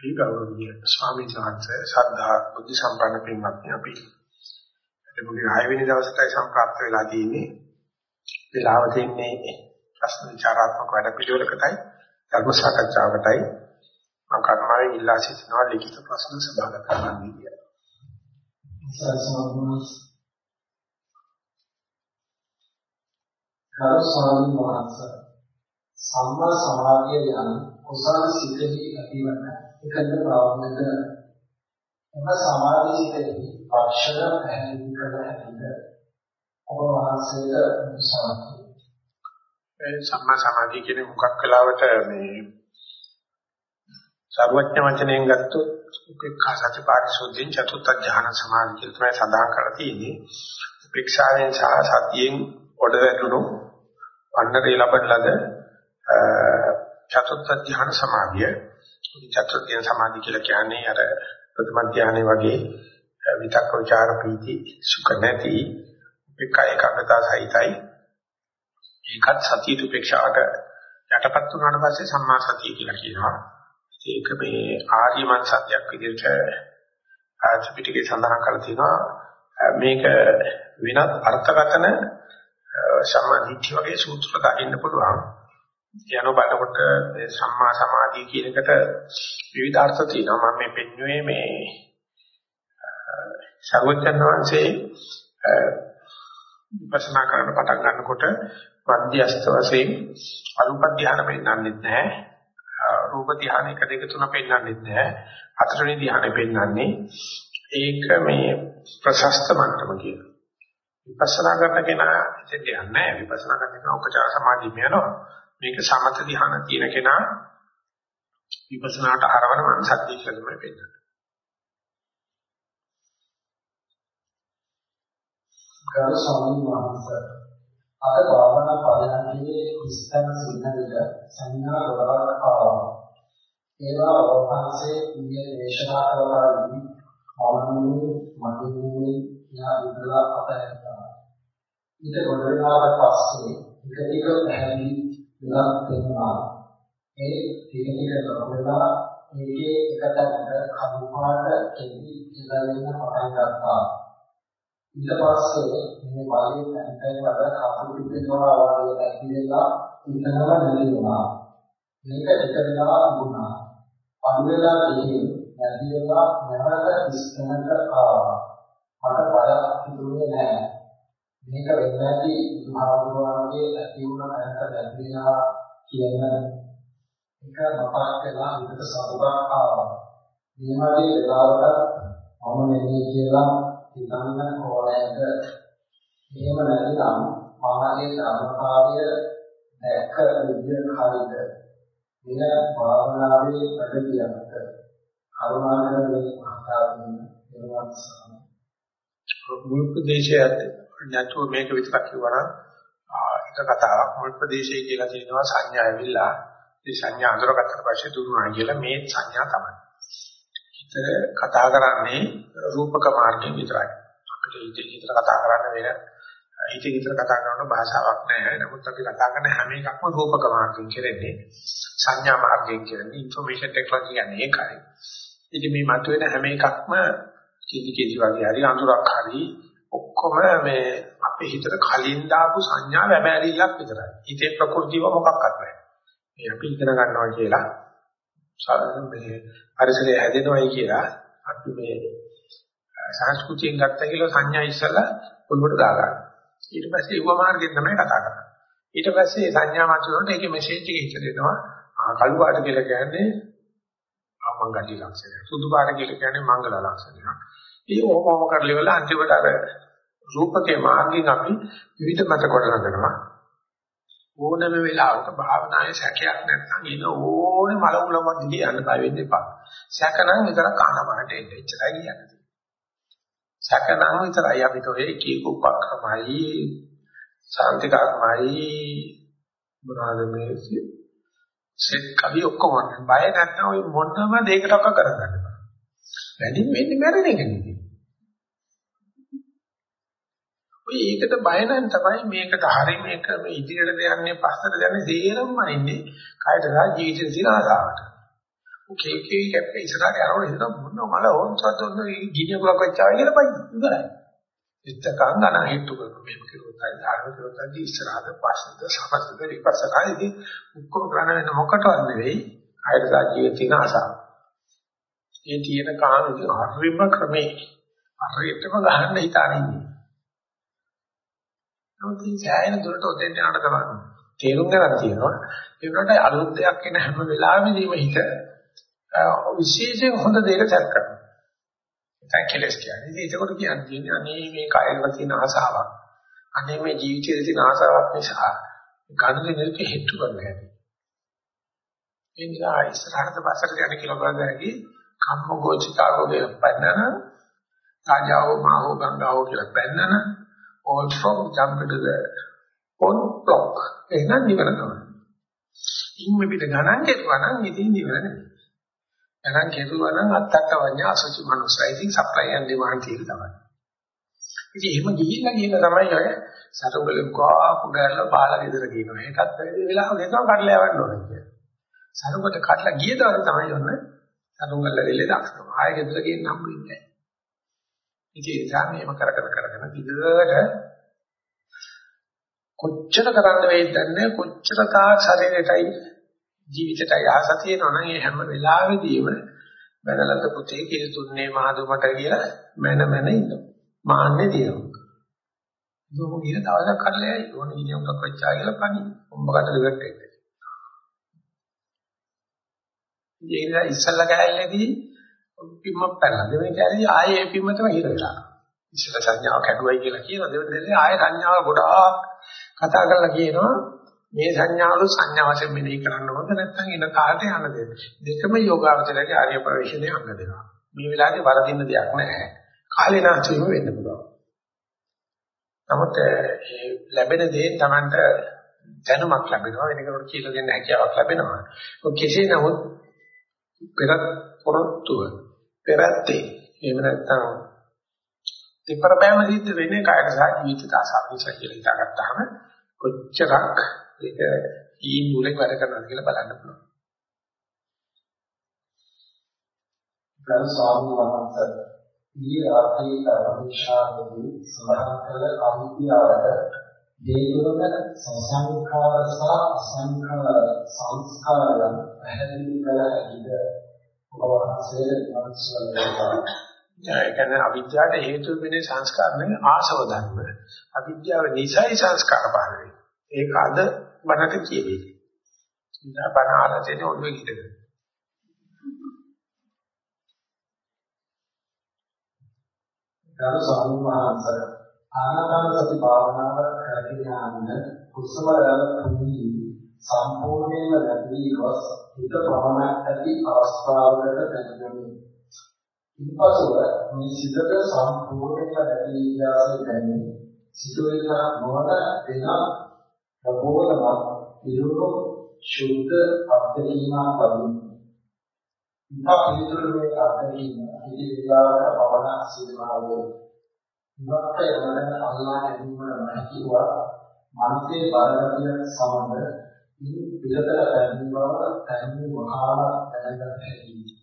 අපි ගෞරවනීය ස්වාමීන් වහන්සේ සද්ධා බුද්ධ සම්පන්න පින්වත්නි අපි එතකොට 6 වෙනි දවසටයි සම්ප්‍රාප්ත වෙලා තියෙන්නේ වෙලාව දෙන්නේ ප්‍රශ්න විචාරාත්මක වැඩ පිළිවෙලකටයි ධර්ම සාකච්ඡාවකටයි මම කර්මාවෙන් ඉල්ලා සිටිනවා ලිඛිත ප්‍රශ්න සභාගත කරන්න කියලා. ගරු ස්වාමීන් වහන්සේ සම්මා සමාධිය යන කුසල සිතෙහි ඇතිවන එකද ප්‍රාප්ත කරන එම සමාධි සිතෙහි අක්ෂර පැහැදිලි කර හැකිද? ඔබ වහන්සේට සාකච්ඡා ඒ සම්මා සමාධිය කියන්නේ මොකක් කලාවට මේ සර්වඥ වචනයෙන් ගත්තොත් උපේක්ඛා සති පාරිශුද්ධිය චතුත්ථ ඥාන සමාධිය කියලා තමයි සඳහන් කරලා තියෙන්නේ. උපේක්ෂාවෙන් සහ සතියෙන් ඔඩ වැටුණු අන්නරේ ලබන ලද චතුත්ථ ඥාන සමාධිය. චතුත්ථ ඥාන සමාධිය කියලා කියන්නේ අර ප්‍රථම ඥානෙ වගේ විතක්ක ਵਿਚාර ප්‍රීති සුඛ නැති උපේක්ඛා ඒකාග්‍රතාව සහිතයි. ඒකත් සතිය උපේක්ෂාවට යටපත් වුණාට පස්සේ සම්මා සතිය කියලා කියනවා. ඒක මේ ආර්ය මනසත්‍යයක් විදිහට ආත්‍රිපිටකේ සඳහන් කරලා තිනවා මේක වෙනත් අර්ථකථන සම්මාදිට්ඨිය වගේ සූත්‍ර දකින්න පුළුවන්. යන බලකොට සම්මා සමාධිය කියන එකට විවිධ අර්ථ තියෙනවා. මම මේ පෙන්වුවේ මේ සර්වඥ වහන්සේ විපස්සනා කරන්න පටන් ගන්නකොට මධ්‍යස්ථ වශයෙන් අරුප ධ්‍යාන පෙන්වන්නෙත් නැහැ. රූප ධ්‍යාන 1 2 3 පෙන්වන්නෙත් නැහැ. හතරවෙනි ධ්‍යානෙ පෙන්වන්නේ ඒක මේ ප්‍රශස්ත මට්ටම කියන. විපස්සනා කරන කෙනා ඉතින් යන්නේ නැහැ. විපස්සනා කරන කෙනා උපචාර සමාධිය යනවා. මේක සමත ධ්‍යාන තියෙන කෙනා විපස්සනාට හරවන මනසක් කියලා තමයි පෙන්වන්නේ. ගරු ස්වාමීන් වහන්සේ අද භාවනා පදයන්ගේ විස්තර සින්න විට සංඥා ගොඩක් ආවා. ඒවා වහන්සේ ඉන්නේ දේශනා කරලාදී මමන්නේ මතින්නේ යා ඉදලා අපයන්තා. ඊට ගොඩ වෙනාට පස්සේ එක ටික පැහැදිලි වෙනස් වෙනවා. ඒ ටික ටික ගොඩලා ඒකේ එක තැනක කළු පාට කෙටි ඉඳලා වෙන පටන් ගත්තා. ඊට පස්සේ මේ වාගේ තැන්තෙන් වල කපුටු පිටනවා වගේ ඇතිවෙලා ඉතනම නැති වුණා. මේක එක වෙලා වුණා. අඩු වෙලා ගිහින් නැති වෙලා නැවත ඉස්තනට ආවා. මට බයක් හිතුනේ නැහැ. මේක වෙන්නේ නැති බුදුහාමුදුරන්ගේ ඇති වුණ තැනට නැති වෙනවා කියන එක මතක් වෙලා හිතට සතුටක් ආවා. මේ වගේ වෙලාවකට මම නෙමෙයි කියලා හිතන්න ඕනෑද? එහෙම නැතිනම් මාගේ ධර්මතාවය දැක්ක විදිය හරිද? මෙය භාවනාවේ වැඩියකට කරුණාකර මේ මහතාවෙන් එනවා මුල් ප්‍රදේශයත් නැතුව මේක විතරක් කිව්වනම් එක කතාවක් මොල් ප්‍රදේශයේ කියලා තියෙනවා සංඥා ඇවිල්ලා මේ සංඥා අඳුරගත්තට පස්සේ දුරුනා කියලා මේ සංඥා තමයි. හිතර කතා කරන්නේ රූපක මාර්ගයෙන් විතරයි. අපිට හිතේ විතර කතා කරන්න වෙන හිතේ විතර කතා කරන භාෂාවක් නැහැ. නමුත් අපි කතා කරන හැම එකක්ම රූපක මාර්ගයෙන් කරන්නේ සංඥා මාර්ගයෙන් කරන්නේ ইনফরমේෂන් ටෙක්නොලොජි කියන්නේ ඒකයි. ඉතින් මේ මතුවෙන හැම එකක්ම කිසි කිසි වගේ හරි අඳුරක් හරි ඔක්කොම මේ අපේ හිතට කලින් දාපු සංඥා වැබෑරිල්ලක් විතරයි. හිතේ ප්‍රകൃතිව මොකක්වත් නැහැ. මේ අපි ඉගෙන ගන්නවා කියලා මේ පරිසරය හැදෙනවයි කියලා අපි මේ සංස්කෘතියෙන් ගත්ත කියලා සංඥා ඉස්සලා පොළොවට දාගන්න. ඊට පස්සේ ඊව මාර්ගයෙන් තමයි කතා කරන්නේ. ඊට පස්සේ සංඥා මාත්‍රණයට ඒකේ මෙසේජ් එක ඉච්ච දෙනවා. කළු පාට කියලා කියන්නේ ආමංගලී ලක්ෂණය. සුදු පාට කියලා කියන්නේ මංගල ලක්ෂණය. මේ ඕමම කරලිවල අන්තිමට අර රූපකේ මාර්ගයෙන් අපි විවිධ මත කොට නගනවා. ඕනම වෙලාවක භාවනාවේ සැකයක් නැත්නම් එන ඕනේ මලකුලම දිගේ යන්න බය වෙන්න එපා. සැකනම් විතරක් කනමකට එන්න එච්චරයි කියන්නේ. සැකනම් විතරයි අපිට ඔය කීක උපක්‍රමයි සාන්තිකාත්මයි මොනවාද මේ සෙත් කවි ඔක්කොම බය නැත්නම් ඔය මොනම දෙයකටක කරගන්න බෑ. වැඩි වෙන්නේ මැරෙන එක නෙවෙයි. ඔය ඒකට බය නම් තමයි මේකට හරි මේක මේ ඉදිරියට යන්නේ පස්සට යන්නේ සේරම ඉන්නේ කායට සහ ජීවිතේ තියෙන ආසාවට. කේ කේ කැප්පේ ඉස්සරහට යනකොට හිතන මොන මල ඕන්සත් ඔන්න ගිනියකුලක් වෙච්චා කියලා පයි ඉවරයි. එත්තකන් ගන්න හිටු කරන මේක කිව්වොත් ධර්ම කිව්වොත් ඉස්සරහට පස්සට සමස්ත විපස්සකාදී උක්කොම කරන්න වෙන මොකටවත් නෙවෙයි ආයතන ජීවිතින ආසාව. ඒ තියෙන කාණුගේ හරිම ක්‍රමේ හරියටම ගහන්න හිතානින්නේ. නමුත් මේ සෑයන දුරට ඔතෙන් යනට තමයි තේරුම් ගන්න තියෙනවා. ඒ වුණාට අලුත් දෙයක් එන හැම වෙලාවෙදීම හිත විශේෂයෙන් හොඳ දෙයක සැක කරනවා. ඒක කෙලස් කියන්නේ. ඉතින් ඒකට කියන්නේ අනේ මේ කායවල තියෙන ආසාවක්. අනේ මේ ජීවිතයේ තියෙන ආසාවක් නිසා ගන්න දෙයක් හේතු කරන්නේ. ඒ නිසා ඉස්සරහට පස්සට යන කියලා බලද්දී කම්මගෝචිකාගෝගේ පන්නන රාජාවෝ මාහෝ ගංගාවෝ කියලා පන්නන all from jump to the on block eh, එහෙනම් නිවන තමයි. ඉන්න පිට ගණන් කෙරුවා නම් ඉතින් නිවන නෙමෙයි. ගණන් කෙරුවා නම් අත්තක්ක වඤ්ඤා අසුචි මනුස්සයි ඉතින් සප්ලයි ඇන්ඩ් ඩිමාන්ඩ් තියෙන තමයි. ඉතින් එහෙම ගිහිල්ලා ගිහිල්ලා තමයි ඔය සතුගලෙන් කාපු ගාලා බාලා ගෙදර කියනවා. ඒකත් වැඩි වෙලාවක ගෙදර කඩලා යවන්න ඕනේ කියලා. සතුකට කඩලා ගිය දවසේ තමයි ඔන්න සතුගල දෙලේ දක්ෂම. ආයෙ ගෙදර ගිහින් හම්බෙන්නේ නැහැ. ඉතින් ඒ නිසා මේව කරගෙන කරගෙන දිගට කොච්චර කරන්න වෙයිද දන්නේ කොච්චර තා ශරීරයටයි ජීවිතයටයි ආස තියෙනවා නම් ඒ හැම වෙලාවෙදීම බැනලත පුතේ කියලා තුන්නේ මහදුමට කියලා මන මන ඉන්නවා. මාන්නේ දිනවා. දුක කියන දවසක් කරලා යයි ඕන ඉනියම් කච්චා කියලා පණි. උඹකට දෙකට එක්ක. ඉතින් ඉස්සල්ලා ගෑල්ලේදී පිම්මක් පැනලා දෙවෙනි කැලේ ආයේ ඒ පිම්මතම හිර වෙලා. ඉස්සර සංඥාව කැඩුවයි කියලා කියනවා දෙවෙනි දෙලේ ආයේ සංඥාව ගොඩාක් කතා කරලා කියනවා මේ සංඥාවල සංඥා වශයෙන් මෙනෙහි කරන්න ඕනද නැත්නම් එන කාලට යන්න දෙන්න. දෙකම යෝගාවචරයේ ආර්ය ප්‍රවේශනේ අංග දෙනවා. මේ වෙලාවේ වරදින්න දෙයක් නැහැ. කාලේ නාචීම වෙන්න පුළුවන්. නමුත් ලැබෙන දේ Tamanට දැනුමක් ලැබෙනවා වෙනකොට කියලා දෙන්න හැකියාවක් ලැබෙනවා. කෙසේ නමුත් පෙරත් පොරොත්තුව පෙරත්තේ එහෙම නැත්නම් දෙපර බෑම සිද්ධ වෙන්නේ කායක සහ ජීවිත ආසාව නිසා කියලා හිතාගත්තාම කොච්චරක් ඒක ඊ මුලේ වැඩ කරනවද කියලා බලන්න පුළුවන්. ගරු ස්වාමීන් වහන්සේ ඊ රාත්‍රී කර්මශාලාවේ සඳහන් කළ අවිද්‍යාවට දේතුරම සංසංඛාර සහ අසංඛාර සංස්කාරයන් පැහැදිලි කළ හැකිද ඔබ වහන්සේ මනසලනවා ඒ කියන්නේ අවිද්‍යාවට හේතු වෙන්නේ සංස්කාර නෙවෙයි ආශව ධර්ම. අවිද්‍යාව නිසයි සංස්කාර පහළ වෙන්නේ. ඒක අද බණට කියෙන්නේ. ඉතින් බණ අහලා තියෙන ඔළුවේ හිටගෙන. ගරු වහන්සේ ආනාපාන සති භාවනාව කරගෙන යන කුසල තුනී සම්පූර්ණයෙන්ම නැති ගොස් හිත ප්‍රමාණයක් ඇති අවස්ථාවකට දැනෙන්නේ. ඉන්පසුව මේ සිතට සම්පූර්ණයෙන්ම නැති ඉතිහාසය දැනෙන්නේ. සිතුවිලි නොවන වෙන ප්‍රබෝධමත් පිරුණු ශුද්ධ අත්දැකීමක් වගේ. ඉතා පිළිතුරුේ අත්දැකීම ඉදිරියට පවන සිදුමාවේ. ඉවත් යන අල්ලා ගැනීම නැතිවා මනසේ බලගතිය සමග ඉන් පිටතට පැමිණ බව තනිව වහාම දැනගත හැකියි.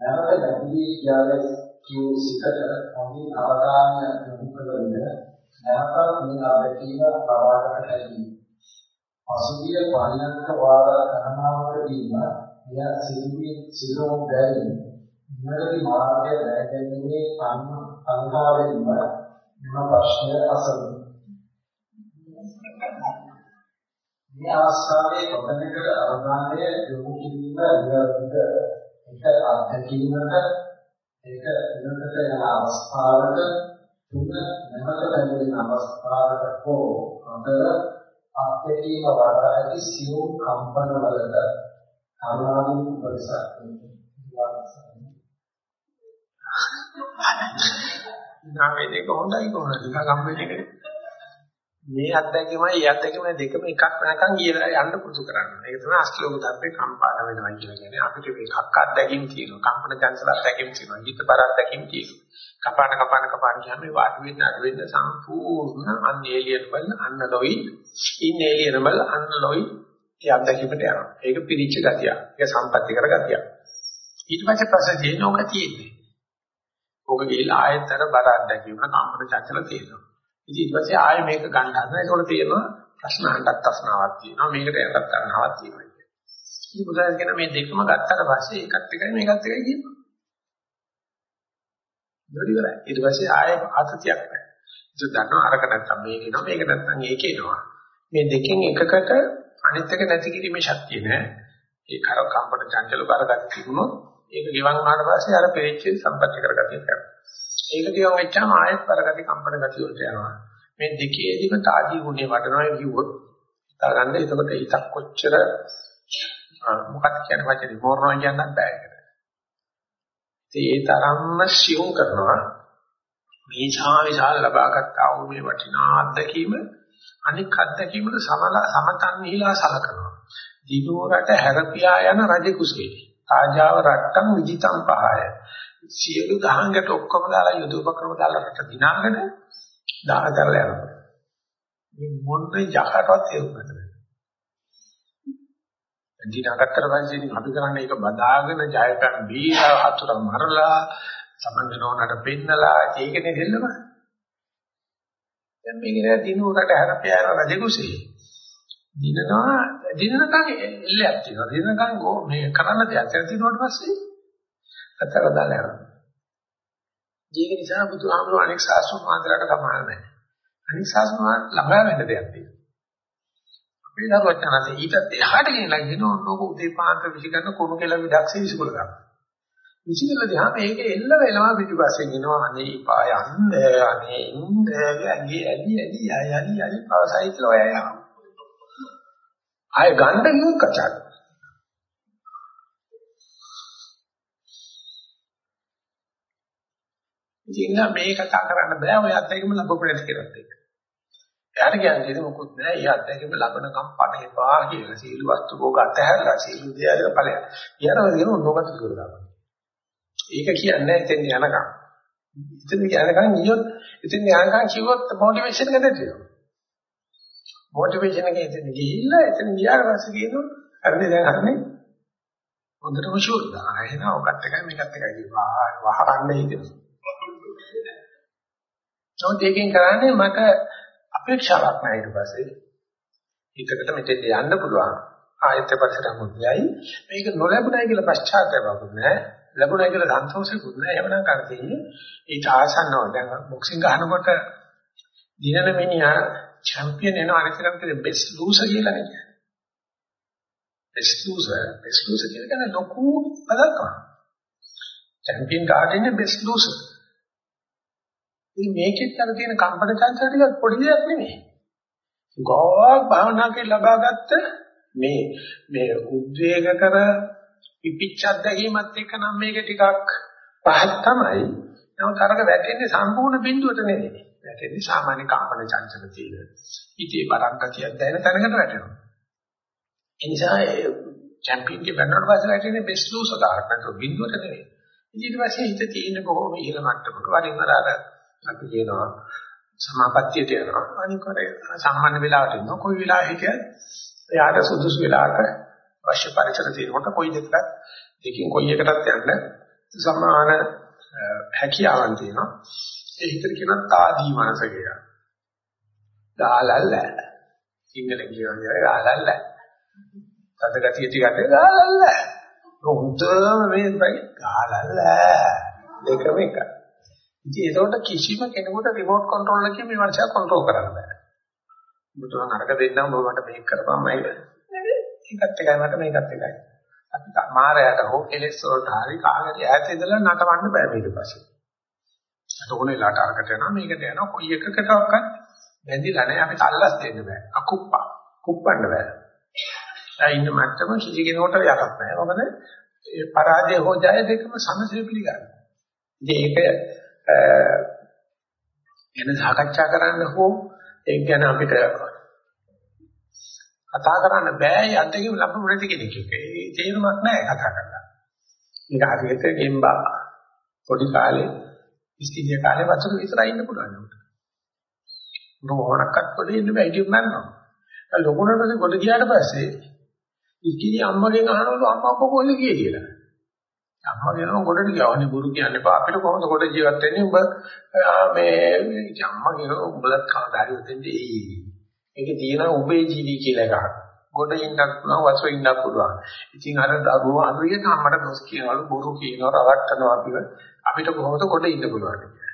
නැවත නැති යාලේ කිව් සිතට මොනින් අවධානය යොමු කළ විට නැවතත් මේ ආදකීම ලබාගත හැකියි. පසුගිය පරිණත වාර ගණනාවකදීම මෙය සිදුවී සිදුවු බැරි නිවැරදි මාර්ගය දැනගැනීමේ සංඛාවෙන්ම මෙම ප්‍රශ්නය අසමි. මේ අවස්ථාවේ කොතැනකට අවධානය යොමු කිරීම නිවැරදිද? ඒක අත්දැකීමට ඒක ඉන්නකට යන අවස්ථාවට තුන නැවත බැඳෙන අවස්ථාවට හෝ අතර අත්දැකීම වඩා ඇති සියුම් කම්පන වලට කරුණාවෙන් උපදෙසක් නම් මේක හොඳයි කොහොමද? නිකන් හම්බෙන්නේ මේ අත්දැකීමයි ඒ අත්දැකීමයි දෙකම එකක් වෙනකන් කියලා යන්න පුරුදු කරන්න. ඒක තමයි අස්ලෝක ධර්මේ කම්පාන වෙනවා කියලා කියන්නේ. අපිට මේකක් අත්දැකීම් තියෙනවා. කම්පන චංචල අත්දැකීම් තියෙනවා. හිත බර අත්දැකීම් තියෙනවා. කපාන කපාන කපාන කියන්නේ වාඩි වෙන්න අඩ වෙන්න සම්පූර්ණ අන්එලියනබල් අන්නලොයි ඉන්එලියනබල් අන්නලොයි ඒ අත්දැකීමට යනවා. ඒක පිරිච්ච ගතිය. ඒක සම්පත්‍ති කර ගතිය. ඊට පස්සේ ප්‍රශ්න තියෙන්නේ ඕක තියෙන්නේ. ඕක ගිහිල්ලා ආයෙත් අර බර අත්දැකීම කම්පන චංචල තියෙනවා. ඉතින් ඊට පස්සේ ආයෙ මේක ගන්න හදන. ඒකට තියෙනවා ප්‍රශ්න අහන්නත් අස්නාවක් තියෙනවා. මේකට යන්නත් අස්නාවක් තියෙනවා. ඉතින් බුදුරජාණන් කියන මේ දෙකම ගත්තට පස්සේ ඒකත් එකයි මේකත් එකයි කියනවා. ඉවරයි. ඊට පස්සේ ආයෙ ආතතියක් නැහැ. ඒක දන්නවා අරක නැත්තම් මේක එනවා මේක නැත්තම් ඒක එනවා. මේ දෙකෙන් එකකට අනිත් එක නැති කිරීමේ ශක්තිය නැහැ. ඒ කර කම්පන චංචල බරගත් තිබුණොත් ඒක ගෙවන් වුණාට පස්සේ අර පෙරිච්ච සම්පත්‍ය කරගතිය කරනවා. ඒක ගෙවන් වෙච්චාම ආයෙත් බරගති කම්පන ගතිය වලට යනවා. මේ දෙකේදීම තාදී ගුණේ වඩනවා කිව්වොත් හිතාගන්න එතකොට හිතක් කොච්චර මොකක්ද කියන වචනේ මෝරනවා කියන්නත් බෑ ඒකට. ඒ තරම්ම සියුම් කරනවා මේ ඡාවිසාල ලබාගත් ආ වූ මේ වටිනා අත්දැකීම අනික් අත්දැකීමට සමල සමතන්හිලා සලකනවා. දිනෝරට හැරපියා යන රජ කුසේ. ආජාව රට්ටම් විජිතම් පහය. සියලු දහංගට ඔක්කොම දාලා යුදෝපක්‍රම දාලා රට දිනාගෙන දාන කරලා යනවා. මේ මොන යකටවත් තේරුම් ගන්න දිනාගත්තට පස්සේ ඉතින් අපි කරන්නේ ඒක බදාගෙන ජයපැන් බීලා හතුර මරලා සමන්දනෝනට පෙන්නලා ඒකනේ දෙල්ලම. දැන් මේක දිනුවකට හැරපියාන රජකුසේ. දිනනවා දිනනකන් එල්ලයක් තියෙනවා. දිනනකන් ගෝ මේ කරන්න දෙයක් තියෙනවට පස්සේ අතර දාලා යනවා. ඒක නිසා බුදුහාමුදුරුවෝ අනෙක් සාසුන් මාන්දරකට සමාන නැහැ. අනෙක් සාසුන් ළඟා වෙන්න දෙයක් තියෙනවා. අපේ දරුවත් යනසේ ඊටත් එහාට ගෙනලා ගෙන ඕනෝක උදේ පාන්දර විසිකරන කුණු කෙල විදක්සේ විසිකල ගන්න. විසිකල දිහා මේක එල්ල වෙනවා පිටිපස්සෙන් එනවා අනේ පා යන්න අනේ ඉන්න ඇඟේ ඇලි ඇලි යලි යලි පවසයි කියලා ඔය යනවා. ආය ගන්න ගියොත් කචා. ඉතින් මේ කතා කරන්න බෑ ඔය අත්දැකීම ලැබපු නැති කෙනෙක් එක්ක. එයාට කියන්නේ මොකුත් නෑ. ඒ අත්දැකීම ලබනකම් පණ එපා කියලා. සීල වස්තු භෝග අතහැරලා සීල දෙයද ඵලයක්. ඊයරව කියන උන්නෝගත කරලා. ඒක කියන්නේ එතෙන් යනකම්. එතෙන් යනකම් නියොත් එතෙන් යනකම් කිව්වොත් මොටිවේෂන් එක දෙනවා. මොටිවේෂන් එක එතෙන් ගිහිල්ලා එතෙන් ගියාට පස්සේ කියනවා හරිනේ දැන් හරිනේ. හොඳටම ෂුවර් දා. එහෙනම් ඔකත් එකයි මේකත් එකයි කියනවා. වහරන්නේ කියනවා. නමුත් ඒකෙන් කරන්නේ මට අපේක්ෂාවක් නැහැ ඊට පස්සේ. හිතකට මෙතෙන් යන්න පුළුවන්. ආයත පරිසරයක් මුදයයි. මේක නොලැබුණයි කියලා පශ්චාත්තාපයක් නැහැ. ලැබුණයි කියලා සන්තෝෂෙකුත් නැහැ. එහෙමනම් කරතියි ඊට ආසන්නව දැන් බොක්සිං ගහනකොට දිනන මිනිහා චැම්පියන් වෙන අනිතරම් කියන්නේ බෙස්ට් ලූසර් කියලා නේ. බෙස්ට් ලූසර් බෙස්ට් ලූසර් කියන්නේ ලොකු පදක්කම. චැම්පියන් ගාඩන්නේ බෙස්ට් ලූසර්. ඉතින් මේකෙත් අර තියෙන කම්පන චංචල ටික පොඩි දෙයක් නෙමෙයි. ගෝවක් භාවනාවේ ලබාගත්ත මේ මේ උද්වේග කර පිපිච්චක් දැකීමත් එක්ක නම් මේක ටිකක් පහත් තමයි. නමුත් අරක වැටෙන්නේ සම්පූර්ණ බිඳුවට නෙමෙයි. වැටෙන්නේ සාමාන්‍ය කම්පන චංචල තියෙන. ඉතේ බරක් ගතියක් දැනෙන තැනකට වැටෙනවා. ඒ නිසා චැම්පියන්ගේ බැන්නට පස්සේ වැටෙන්නේ බෙස්ට් ලූසර් තාරක නේද බිඳුවට නෙමෙයි. ඊට පස්සේ හිත තියෙන බොහොම ඉහළ මට්ටමක වරින් වර අර අපි කියනවා සමාපත්තියට යනවා. අනික සම්මන්න වෙලාවට ඉන්නවා. කොයි වෙලාවෙ හිටියත් එයාට සුදුසු වෙලාවක අවශ්‍ය පරිසර තියෙනකොට කොයි දෙකකට දෙකකින් කොයි එකටත් යන්න සමාන හැකියාවන් තියෙනවා. ඒ හිතට කියනවා තාදී මනස කියලා. දාලල්ල සිංහල කියනවා දාලල්ල තද ගතිය ටිකට දාලල්ල හොඳම මේ බයි දාලල්ල දෙකම එකයි. ඉතින් ඒකට කිසිම කෙනෙකුට රිමෝට් කන්ට්‍රෝල් එකකින් මේ මනස කන්ට්‍රෝල් කරන්න බෑ. ඔබට නම් අරක දෙන්නම් ඔබ මට මේක කරපම්මයි. ඒකත් එකයි මට මේකත් එකයි. අපි මාරයට හෝ කෙලෙස් වලට හරි කාගෙට ඈත ඉඳලා නටවන්න බෑ ඊට පස්සේ. අතෝනේ ලාට අරකට යනවා මේකට යනවා කොයි එකකටවත් බැඳිලා නැහැ අපි තල්ලස් දෙන්න බෑ. අකුප්පා. කුප්පන්න බෑ. ඒ ඉන්න මට්ටම කිසි කෙනෙකුට යටත් නැහැ. මොකද ඒ පරාජය හෝ ජය දෙකම සමසේ පිළිගන්නවා. ඉතින් ඒක ගැන සාකච්ඡා කරන්න හෝ ඒක ගැන අපිට කතා කරන්න බෑ යද්දකින් ලබු නැති කෙනෙක් එක්ක. ඒ තේරුමක් නැහැ කතා කරලා. මේක හරියට ගෙම්බා පොඩි කාලේ ඉස්තිරිය කාලේ වතුර විතරයි ඉන්න පුළුවන් උන්ට. මොනක්වත් පොඩි ඉන්න බෑ ඉතින් නන්නවා. ලොකුනට පස්සේ ගොඩ ගියාට පස්සේ ඉතින් අම්මගෙන් අහනවලු අම්මා අප්පා කොහෙද ගියේ කියලා. අම්මා කියනවා ගොඩට ගියානේ බුරු කියන්න එපා. අපිට කොහොමද ගොඩ ජීවත් වෙන්නේ? උඹ මේ අම්මා කියනවා උඹලත් කවදාද උතෙන්දී එයි. ඒකේ තියෙන උඹේ ජීවි කියලා එකක්. ගොඩ ඉන්නත් පුළුවන් වසෝ ඉන්නත් පුළුවන්. ඉතින් අර දරුවෝ අනුගෙන අම්මට දොස් කියනවලු බොරු කියනවා රවට්ටනවා අපිව. අපිට කොහොමද ගොඩ ඉන්න පුළුවන් කියලා.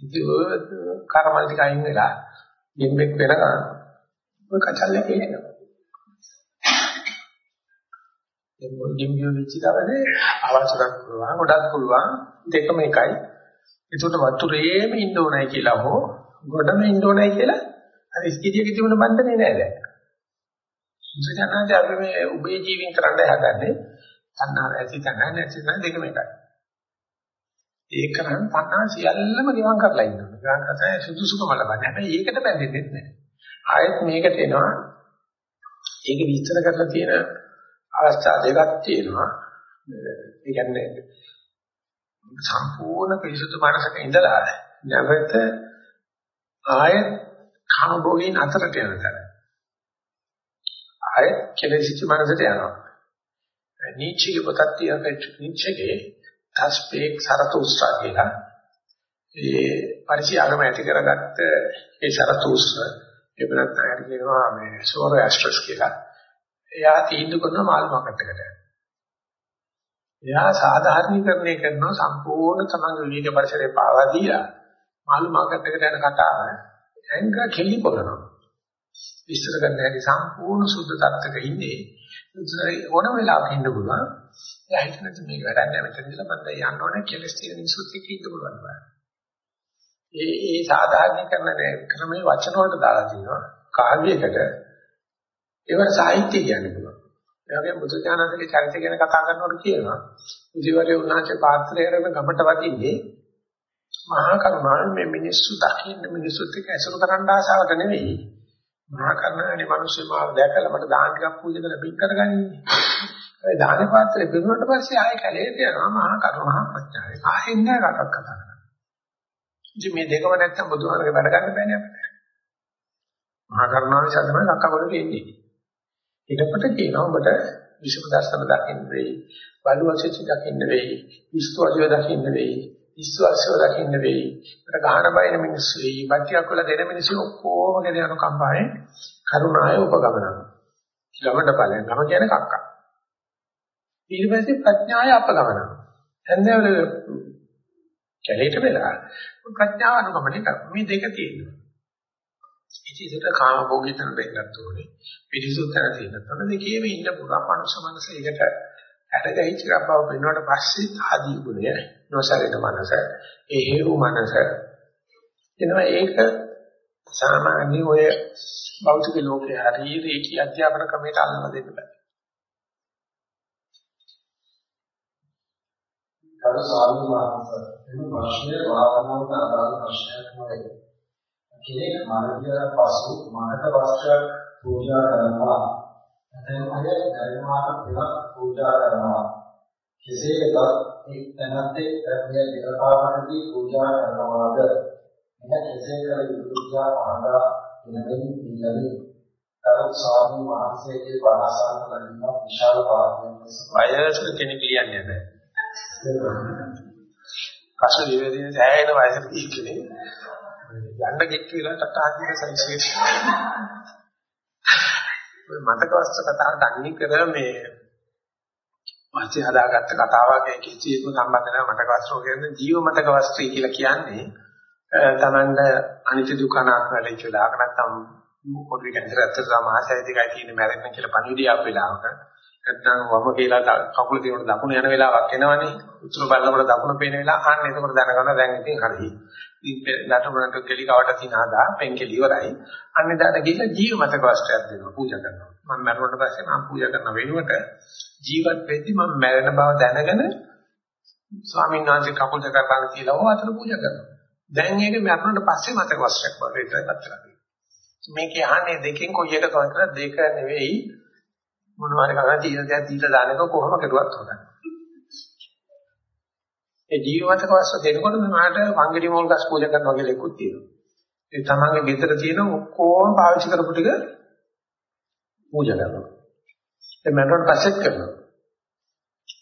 ඉතින් කර්මල් ටික අයින් වෙලා ගෙම්බෙක් වෙනකන් ඔය කචල්ලේ කියනවා. දැන් මොකද ගෙම්බියෝ වෙච්ච දවසේ අවශ්‍යයක් පුළුවන් ගොඩක් පුළුවන් දෙකම එකයි. ඒකට වතුරේම ඉන්න ඕනයි කියලා හෝ ගොඩම ඉන්න ඕනයි කියලා අර ඉස්කිතියක තිබුණ බන්ධනේ නෑ දැන්. සුදුසුකම් අපි මේ උභය ජීවින් කරන්න හදන්නේ තණ්හාව ඇති තණ්හා නැති තණ්හා දෙකම එකයි. ඒක කරන් තණ්හා සියල්ලම ගිවන් කරලා ඉන්නවා. ගිවන් කරලා සුදුසුකම ලබන්නේ. හැබැයි ඒකට බැඳෙන්නේ නැහැ. ආයෙත් මේකට එනවා. ඒක විස්තර කරලා තියෙන අවස්ථා දෙකක් තියෙනවා. ඒ කියන්නේ සම්පූර්ණ පිරිසුදු මනසක ඉඳලා නැවත ආයෙත් කාම භෝගීන් අතරට යන තැන. ආයෙත් කෙලෙසිච්ච මනසට යනවා. නීචේ පොතක් තියෙන නීචේගේ තස්පේක් සරතුස්සා කියලා ඒ පරිචයාගම ඇති කරගත්ත ඒ සරතුස්ස එහෙම නැත්නම් හරි කියනවා මේ සෝරෑස්ට්‍රස් කියලා. එයා තීන්දුව කරන මාළු මාකට් එකට යනවා. එයා සාධාරණීකරණය කරන සම්පූර්ණ තමන්ගේ විවේක පරිසරේ පාවා දීලා මාළු මාකට් එකට යන කතාව ඇංග කෙලි බලනවා. විස්තර කරන්න හැටි සම්පූර්ණ සුද්ධ tattක ඉන්නේ. ඕන වෙලාවක ඉන්න පුළුවන්. එයා හිතන්නේ මේක වැඩක් නැහැ මෙතන ඉඳලා මම දැන් යන්න ඕනේ කෙලස් තියෙන මිනිස්සුත් එක්ක ඉන්න පුළුවන් බෑ. ඒ ඒ සාධාරණීකරණ ක්‍රමයේ වචන වලට දාලා තියෙනවා කාව්‍යයකට ඒවට සාහිත්‍ය කියන්න පුළුවන්. ඒ වගේම බුදුචානන්දගේ චරිත ගැන කතා කරනකොට කියනවා ඉදිවරේ උන්වහන්සේ පාත්‍රය කරන ගමට වදින්නේ මහා කරුණාවෙන් මේ මිනිස්සු දකින්න මිනිස්සුත් එක්ක ඇසුරු කරන්න ආසාවට නෙවෙයි මහා කරුණාවේ මිනිස්සු මාව දැකලා මට දාන ටිකක් පූජා කරලා බින් කරගන්නේ. ඒ දාන පාත්‍රය බින්නුවට පස්සේ ආයෙ කැලේට යනවා මහා කරුණා ප්‍රඥාවේ. ආයෙ නෑ කතාවක් කතා කරන්නේ. ඉතින් මේ දෙකම නැත්තම් බුදුහාමගේ වැඩ ගන්න බෑනේ අපිට. මහා කරුණාවේ සම්මත ලක්කවලට එන්නේ. ඊටපට කියනවා ඔබට විසම දර්ශන දකින්න වෙයි, බලුවසෙච්ච දකින්න වෙයි, විස්තෝජය දකින්න වෙයි, විශ්වාසය දකින්න වෙයි. ඒකට ගහන බයින මිනිස්සු වෙයි, බක්තියක් වල දෙන මිනිස්සු ඔක්කොම ගෙන යන කම්පාවේ කරුණාය උපගමනන. ළමඩ ඵලයන් ගම කියන්නේ කක්කා. ඊට පස්සේ ප්‍රඥාය අපගමනන. එන්නේ කැලේට වෙලා ප්‍රඥාව අනුගමනය කරනවා. මේ දෙක තියෙනවා. ඉතින් ඒකට කාම භෝගිතන දෙන්නත් ඕනේ. පිරිසුදු තැන තියෙනත් ඕනේ. දෙකේම ඉන්න පුළුවන් මනුස්ස මනස ඒකට ඇටගැහිච්ච බව වෙනවට පස්සේ ආදී ගුණය නොසරින මනස ඒ හේරු මනස එනවා ඒක සාමාන්‍ය ඔය භෞතික ලෝකයේ හරිය ඒකී අධ්‍යාපන ක්‍රමයට අල්ලලා දෙන්න බෑ. කර සාධු මානස එම ප්‍රශ්නය වාදනාවට අදාළ ප්‍රශ්නයක් නෙවෙයි. කෙනෙක් මරණයට පසු මරණ වස්ත්‍රයක් පූජා කරනවා. එතෙන් අය ධර්මාට පෙරක් පූජා කරනවා. කෙසේද එක් තැනත්තේ මේ දෙපාරකදී පූජා කරනවාද? මෙය කෙසේ කළ යුතුද පහදා දෙනෙමින් ඉල්ලමි. කරුත් ස්වාමීන් වහන්සේගේ වනාසන ලැබීම විශාල භාග්‍යයක්. වයසක කෙනෙක් කියන්නේ නැහැ. ප්‍රශ්න දෙවෙනි සෑහෙන වයසක කෙනෙක් යන්න ගෙච්ච වෙලා තටාකින සංකේත ඔය මතක වස්තු කතාව දන්නේ කර මේ වාචි හදාගත්ත කතාවක් කිසිම සම්බන්ධ නැහැ මතක වස්තු කියන්නේ ජීව මතක වස්තු කියලා කියන්නේ. තමන්ට අනිත්‍ය දුක්ඛ අනාත්ම වෙලෙච්ච වෙලාවක නැත්තම් පොඩි කන්දරත් සමාසය දෙකයි තියෙන මැරෙන්න කියලා පණිවිඩයක් වෙලාවක. නැත්නම් වම කියලා කකුල තියෙන දකුණ යන වෙලාවක් එනවනේ. උතුරු බලනකොට දකුණ පේන වෙලාව අන්න එතකොට දැනගන්න දැන් ඉතින් හරි ඉතින් නටුනට කෙලි කවට තිනාදා පෙන්කෙලි ඉවරයි. අන්න එදාට ගිහිල්ලා ජීව මතක වස්ත්‍රයක් දෙනවා පූජා කරනවා. මම මැරුණට පස්සේ මම පූජා කරන වෙනුවට ජීවත් වෙද්දි මම මැරෙන බව දැනගෙන ස්වාමීන් වහන්සේ කකුල් දෙක කරපාන කියලා ඕව අතර පූජා කරනවා. දැන් ඒක මැරුණට පස්සේ මතක වස්ත්‍රයක් වගේ විතරයි පත්‍රලා මේක යහන්නේ දෙකෙන් කොයි එක තමයි දෙක නෙවෙයි මොනවා හරි කරලා තීන දෙයක් දීලා දාන එක කොහොම කරුවත් හොඳයි. ඒ ජීවමතක වස්තු දෙනකොට මට වංගඩි මෝල් ගස් පූජා කරනවා කියලා එකකුත් තියෙනවා. ඒ තමන්ගේ ගෙදර තියෙන ඔක්කොම පාවිච්චි කරපු ටික පූජා කරනවා. ඒ මැරුණට පස්සෙත් කරනවා.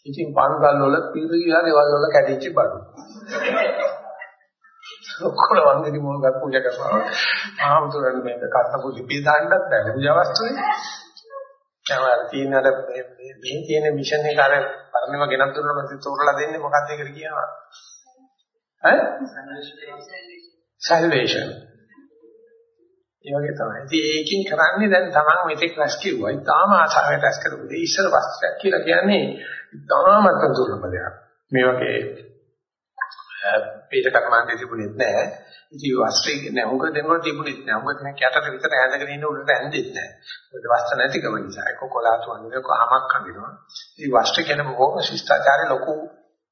ඉතින් පන්සල් වල පිරිලා දේවල් වල කැඩිච්ච බඩු. ඔක්කොම වන්දිනි මොන ගත් පූජා කරනවා. ආමතුරන් මේක කත්තපු ලිපි දාන්නත් බෑ පූජා වස්තුවේ. කවර තියෙනද මේ තියෙන මිෂන් එක අර පරණව ගෙනත් දුන්නා මම තෝරලා දෙන්නේ මොකක්ද ඒකට කියනවා. ඈ? salvation. ඒ වගේ තමයි. ඉතින් ඒකෙන් කරන්නේ දැන් තමන් මෙතෙක් රැස් කිව්වා. ඉතාලම ආසාවෙන් රැස් කරපු දේ ඉස්සර වස්ත්‍රයක් කියලා කියන්නේ ඉතාමත් දුර්ලභ දෙයක්. මේ වගේ පිට කර්මාන්තේ තිබුණෙත් නැහැ. ඉතින් වස්ත්‍රය නෑ උග දෙනකොට තිබුණෙත් නෑ. උග දැන් යටට විතර ඇඳගෙන ඉන්න උඩට ඇඳෙත් නෑ. මොකද වස්ත්‍ර නැතිකම නිසා ඒක කොලාතු අඳින කොහමක් අඳිනවා. ඉතින් වස්ත්‍ර කියන බොහොම ශිෂ්ටාචාරය ලොකු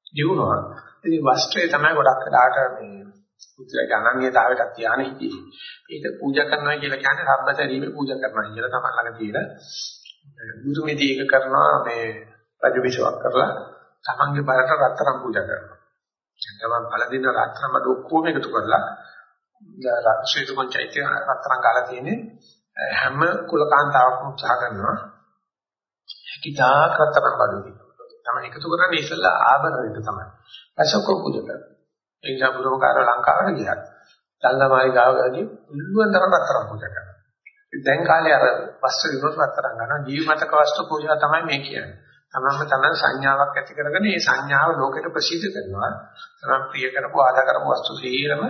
දියුණුවක්. ඉතින් වස්ත්‍රය තමයි ගොඩක් වෙලාට මේ පුදුලගේ අනන්‍යතාවයට ධානය හිටියේ. ඒක පූජා කරනවා කියලා කියන්නේ සම්බතරීමේ පූජා කරනවා කියලා තමයි ළඟ තියෙන. බුදුමෙදී ඒක කරනවා මේ රජවිෂවක් කරලා තමන්ගේ බරට රත්තරන් පූජා කරනවා. තමන් පළදින රත්තරන් බඩ ඔක්කොම එකතු කරලා ශ්‍රී පංචෛත්‍ය රත්තරන් ගාලා තියෙන්නේ හැම කුලකාන්තාවක්ම උත්සාහ කරනවා. කිතා රත්තරන් බඩු. තමයි එකතු කරන්නේ ඉස්සෙල්ලා ආභරණයට තමයි. අශෝක පූජා කරනවා. ඒ නිසා පුරමකාර ලංකාවට ගියා. දල්දමායි ගාවදී උල්ලුවන් තරම් අතරම් පූජා කරනවා. දැන් කාලේ අර වස්ත්‍ර විනෝද අතරම් ගන්න ජීවිතක වස්තු පූජා තමයි මේ කියන්නේ. තමන්ම තමන් සංඥාවක් ඇති කරගෙන ඒ සංඥාව ලෝකෙට ප්‍රසිද්ධ කරනවා. තමන් ප්‍රිය කරපු ආදා කරපු වස්තු සියරම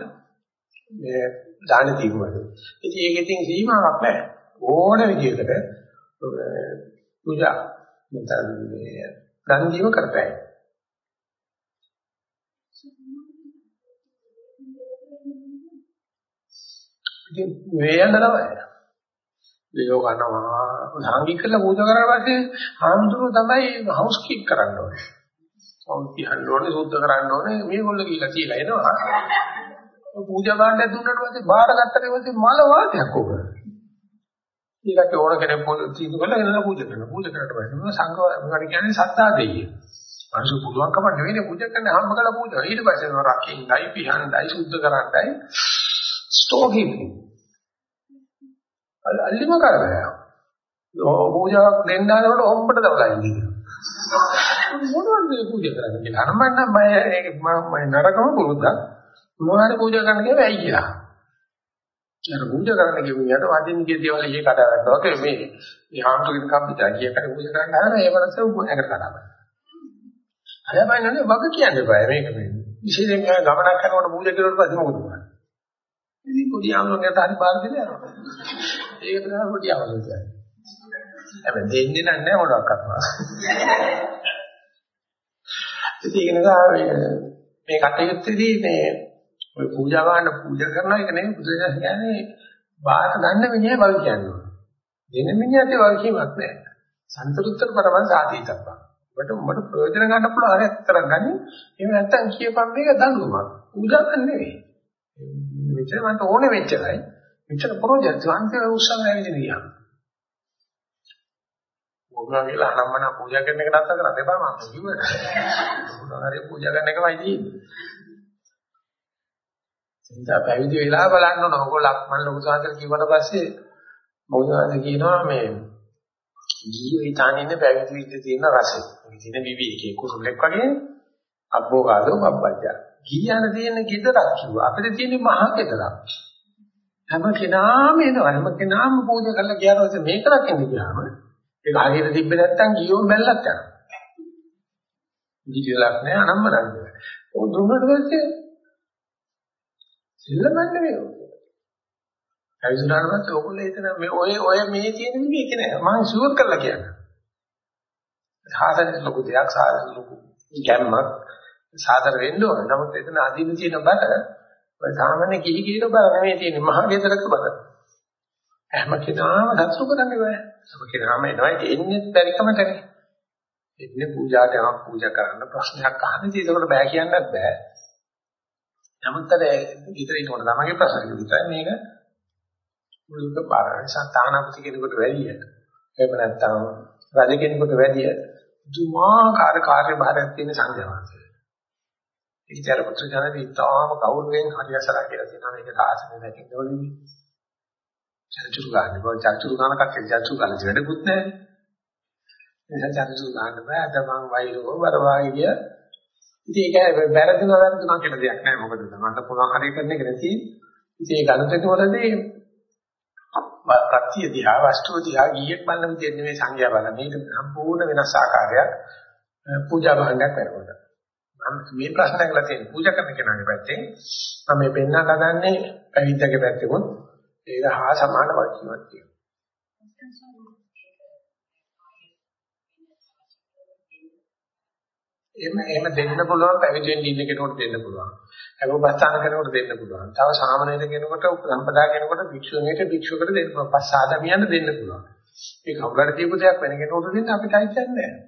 මේ දාන දීගුවද. ඉතින් ඒකෙන් සීමාවක් නැහැ. ඕන විදිහකට පූජා නැත්නම් මේ දන් දීම කරතයි. ඉතින් වේයන්න තමයි. වේයෝ කරනවා සාංගික කරලා පූජා කරලා පස්සේ ආන්දුර තමයි හවුස් කීප් කරන්න ඕනේ. හවුස් කියන්න ඕනේ සුද්ධ කරන්න ඕනේ මේගොල්ලෝ කියලා තියලා එනවා. පූජා ගන්න දුන්නට පස්සේ බාරගත්තට පස්සේ මල වාතයක් ඕක. ඊකට ඕන කෙනෙක් තීන්දුව කළා එනවා පූජා කරනවා. පූජා කරලා පස්සේ සංඝ මොකද කියන්නේ සත්තා දෙයිය. අනිසු පුළුවන්කම නෙවෙයි පූජා කරන්න හම්බ කළා පූජා. ඊට පස්සේ රකින්නයි පිහන්නයි සුද්ධ කරන්නයි ස්ටෝර් කීපින්. අල්ලිම කරගෑ. පූජාවක් දෙන්න ආනකොට හොම්බට දවලා ඉන්නේ. මොනවද මේ පූජා කරන්නේ කියලා. අර මම නම් මම ඒක මම නරකම පුරුද්දක්. මොනවාරි පූජා කරන්න කියලා ඇයි කියලා. අර පූජා කරන්න කියුවියට වදින් කිය දේවල් ඉහි කඩා ගන්නවා. ඒ මේ මේ හාමුදුරුවෝ කම්පිටා කියකට පූජා කරන්න ආන ඒ වරස උගුණකට කඩා ගන්නවා. අර මම නන්නේ වග කියන්නේ බෑ මේක මේ. විශේෂයෙන් ගමනක් කරනකොට පූජා කරුවට පස්සේ මොකද කරන්නේ? ඉතින් පොඩි ආමලකට හරි බාර දෙන්න යනවා. ඒක තමයි පොඩි ආමලක කියන්නේ. හැබැයි දෙන්නේ නැහැ මොනවාක්වත්. ඉතින් ඒක නිසා මේ කටයුත්තේදී මේ ඔය පූජා ගන්න පූජා කරනවා එක නෙවෙයි බුදුදහම කියන්නේ බාර ගන්න මිනිහ වල් කියන්නේ. දෙන මිනිහට වල්කීමක් නැහැ. සන්තුෂ්තර පරම සාධීතප්පා. ඔබට ඔබට ප්‍රයෝජන ගන්න පුළුවන් හරියට තරක් ගනි. එහෙම නැත්නම් කියපම් මේක දඬුවමක්. පූජා කරන්නේ නෙවෙයි. මෙච්චර මන්ට ඕනේ මෙච්චරයි. මෙච්චර ප්‍රොජෙක්ට් අන්තිම උත්සාහ නැවිදින ගියා. මොනවා කියලා අනම්මන පූජා කරන එක නැත්තම් කරන්න එපා මම කිව්වා. මොනවා හරි පූජා කරන එකමයි තියෙන්නේ. එනිසා පැවිදි වෙලා බලන්න ඕන. ඔයගොල්ලෝ ලක්මන් ලොකු සාන්තර කිව්වට පස්සේ මොනවද කියනවා මේ ජීවිතානින්නේ පැවිදි විද්ද තියෙන රසය. මේ තියෙන විවිධකේ කුරුල්ලෙක් වගේ අබ්බෝගාදෝ බබ්බජ්ජා. ගියන තියෙන ගෙදරක් කිව්වා. අපිට තියෙන්නේ මහා ගෙදරක්. හැම කෙනාම එනවා. හැම කෙනාම පූජා කරලා ගියාට මේක රකින්න ගියාම ඒක හරියට තිබ්බ නැත්තම් ගියෝ බැලලක් යනවා. කිසිලක් නෑ අනම්මනන්නේ. ඔය දුන්නට පස්සේ සිල්ලමන්න නෙවෙයි. අවිසුනාට පස්සේ ඔයගොල්ලෝ හිතන මේ ඔය ඔය මේ තියෙන විදිහ ඒක නෑ. මම ෂුවර් කරලා කියනවා. සාසන ලොකු දෙයක් සාසන ලොකු ගැම්මක් සාදර වෙන්න ඕන. නමුත් එතන අදින්න තියෙන බඩ ඔය සාමාන්‍ය කිලි කිලික බර නෙමෙයි තියෙන්නේ මහා ගෙදරක බඩ. හැම කෙනාම දසු කරන්නේ බෑ. හැම කෙනාම එනවා එන්නේ බැරිකමටනේ. එන්නේ පූජාට යමක් පූජා කරන්න ප්‍රශ්නයක් අහන්න ඉතින් ඒකට බෑ කියන්නත් බෑ. නමුත් අර ඊතර ඉන්නකොට තමගේ ප්‍රශ්න විතරයි මේක මුලික පාරණ සතානපති කෙනෙකුට වැඩිය. එහෙම නැත්නම් රජ කෙනෙකුට වැඩිය දුමාකාර කාර්යභාරයක් තියෙන සංඝයාංශය. ඉතින් පුත්‍ර ජනදී තාම කවුරුවෙන් හරියසලා කියලා තියෙනවා මේක සාසනය දැකින්න ඕනේ. චරිචුරු ගන්න බෑ. චරිචුරු ගන්න කක්කේ චරිචුරු ගන්න වැඩකුත් නැහැ. එනිසා චරිචුරු ගන්න බෑ. අද මං වෛරෝ වරවායි කිය. ඉතින් ඒක වැරදිනවා වැරදිනවා කියන දෙයක් නෑ. මොකද මට පුළුවන් හරිය කරන එක නැති. ඉතින් ඒ ගණිතකවලදී ප්‍රත්‍ය දිහා වස්තුව දිහා ගියෙක් බලන විදිහ නෙමෙයි සංඥා බලන. මේක සම්පූර්ණ වෙනස් ආකාරයක් පූජා භාණ්ඩයක් වෙනකොට. මම මේ ප්‍රශ්න අහලා තියෙන පූජා කරන කෙනාගේ පැත්තෙන් මම මේ පෙන්වන්න හදන්නේ පැවිද්දගේ පැත්තෙමුත් ඒක හා සමාන වචනයක් තියෙනවා. එහෙම එහෙම දෙන්න පුළුවන් පැවිදි වෙන්න ඉන්න කෙනෙකුට දෙන්න පුළුවන්. අගෝපස්ථාන කෙනෙකුට දෙන්න පුළුවන්. තව සාමාන්‍ය කෙනෙකුට සම්පදා කෙනෙකුට භික්ෂුණියට භික්ෂුවකට දෙන්න පුළුවන්. පස්සාදමියන්න දෙන්න පුළුවන්. මේ කවුරුහරි කියපු දෙයක් වෙන කෙනෙකුට දෙන්න අපිට අයිතියක් නැහැ.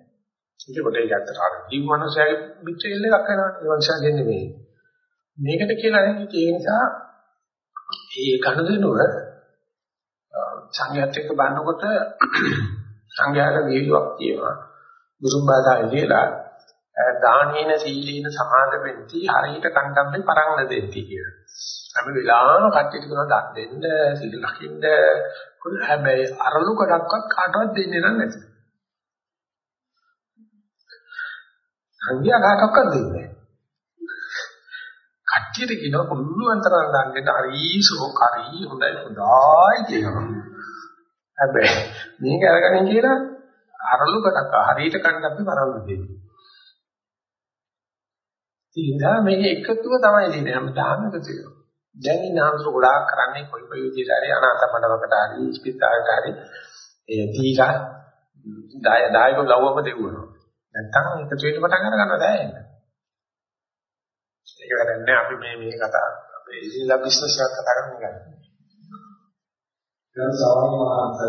ඒකකොට ඒක ඇත්තට අර ජීවමනසයාගේ පිටෙල් එකක් කරනවා. ඒ වන්සා දෙන්නේ මේ. මේකට කියලා නැහැ ඒ නිසා ඒ කනදෙනුව සංඝයාත් එක්ක බලනකොට සංඝයාට වේලුවක් තියෙනවා. ගුරුම් බාධා එළියලා දානීන සීලීන සමාදෙන්ති හරියට කණ්ඩම්මේ පරංගන දෙන්ති කියලා. හැම වෙලාවම කට්ටියට කියනවා දන් දෙන්න, සීල ලකින්න. හැබැයි අරලු කඩක්වත් කාටවත් දෙන්නේ නැහැ. සංඝයා කාටවත් දෙන්නේ නැහැ. කට්ටියට කියනවා පුළුවන් තරම් දන් දෙන්න හරිසෝ කරි හොඳයි හොඳයි කියනවා. හැබැයි මේක අරගෙන කියලා අරලු කඩක් හරියට කණ්ඩම්මේ පරංගන දෙන්ති. ඉතින් මේක එකතුව තමයි දෙන්නේ හැමදාම එකතු වෙනවා. දැන් ඉන්න අන්තර ගොඩාක් කරන්නේ කොයි කොයි විදිහට හරි අනාථ මණ්ඩපකට හරි ස්පිතාලයට හරි ඒ දීලා දාය දායක ලව්වම දෙවුනවා. නැත්තම් එකතු වෙන්න පටන් ගන්නවා දැන්. ඒක කරන්නේ අපි මේ මේ කතා අපේ ඉතිලා බිස්නස් එකක් කතා කරන්නේ ගන්න. දැන් සාමාන්‍ය මානස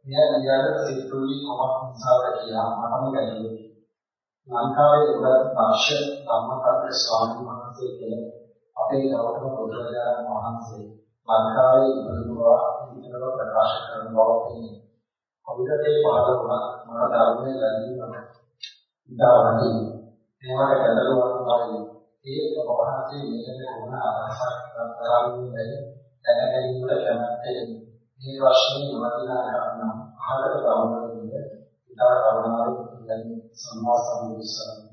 මෙයා ඊළඟ සිතුවිලි කොමක් නිසාද කියලා මටම ගැටලුයි. ලංකාවේ උගත් දක්ෂ ධම්මපද ස්වාමීන් වහන්සේ කියන අපේ ගෞතම බුදුරජාණන් වහන්සේ ලංකාවේ ඉදිරියවා විතරව ප්‍රකාශ කරන බව පෙනේ. කවිතේ පහළ වුණා මා ධර්මයේ ලැබීමට ඉදාවදී මේවට ගැටලුවක් තමයි ඒ වහන්සේ මේකට කොහොම අදහසක් කරන්නේ දැනගැනීමට කැමැත්තෙන් මේ වශයෙන් වටිනා ගන්න අහකට ගෞරවයෙන් ඉදා කරුණාවෙන් දැන් සම්මා සම්බුද්සරණ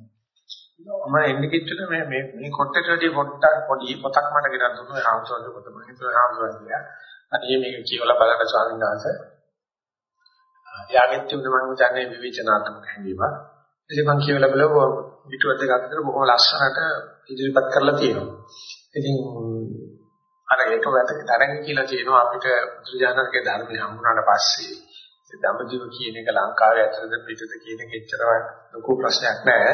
මම එන්නේ කිච්චට මේ මේ මේ කොට්ටේට වැඩි පොට්ටක් පොඩි පොතක් මට ගෙනත් දුන්නා හාමුදුරුවෝ පොත මම හිතුවා හාමුදුරුවෝ කියලා. අනේ මේක කියවලා බලන්න ස්වාමීන් වහන්සේ. යාගෙත් තිබුණ මම කියන්නේ විවේචනාත්මක හැඟීම. ඉතින් මම කියවලා බලුවා පිටුව දෙක අතර බොහොම ලස්සනට ඉදිරිපත් කරලා තියෙනවා. ඉතින් අර ඒක වැට තරංග කියලා කියනවා අපිට බුදුජානකගේ ධර්මය හම්බුනාට පස්සේ ධම්මජීව කියන එක ලංකාවේ ඇතුළත පිටත කියන එක එච්චර ලොකු ප්‍රශ්නයක් නෑ.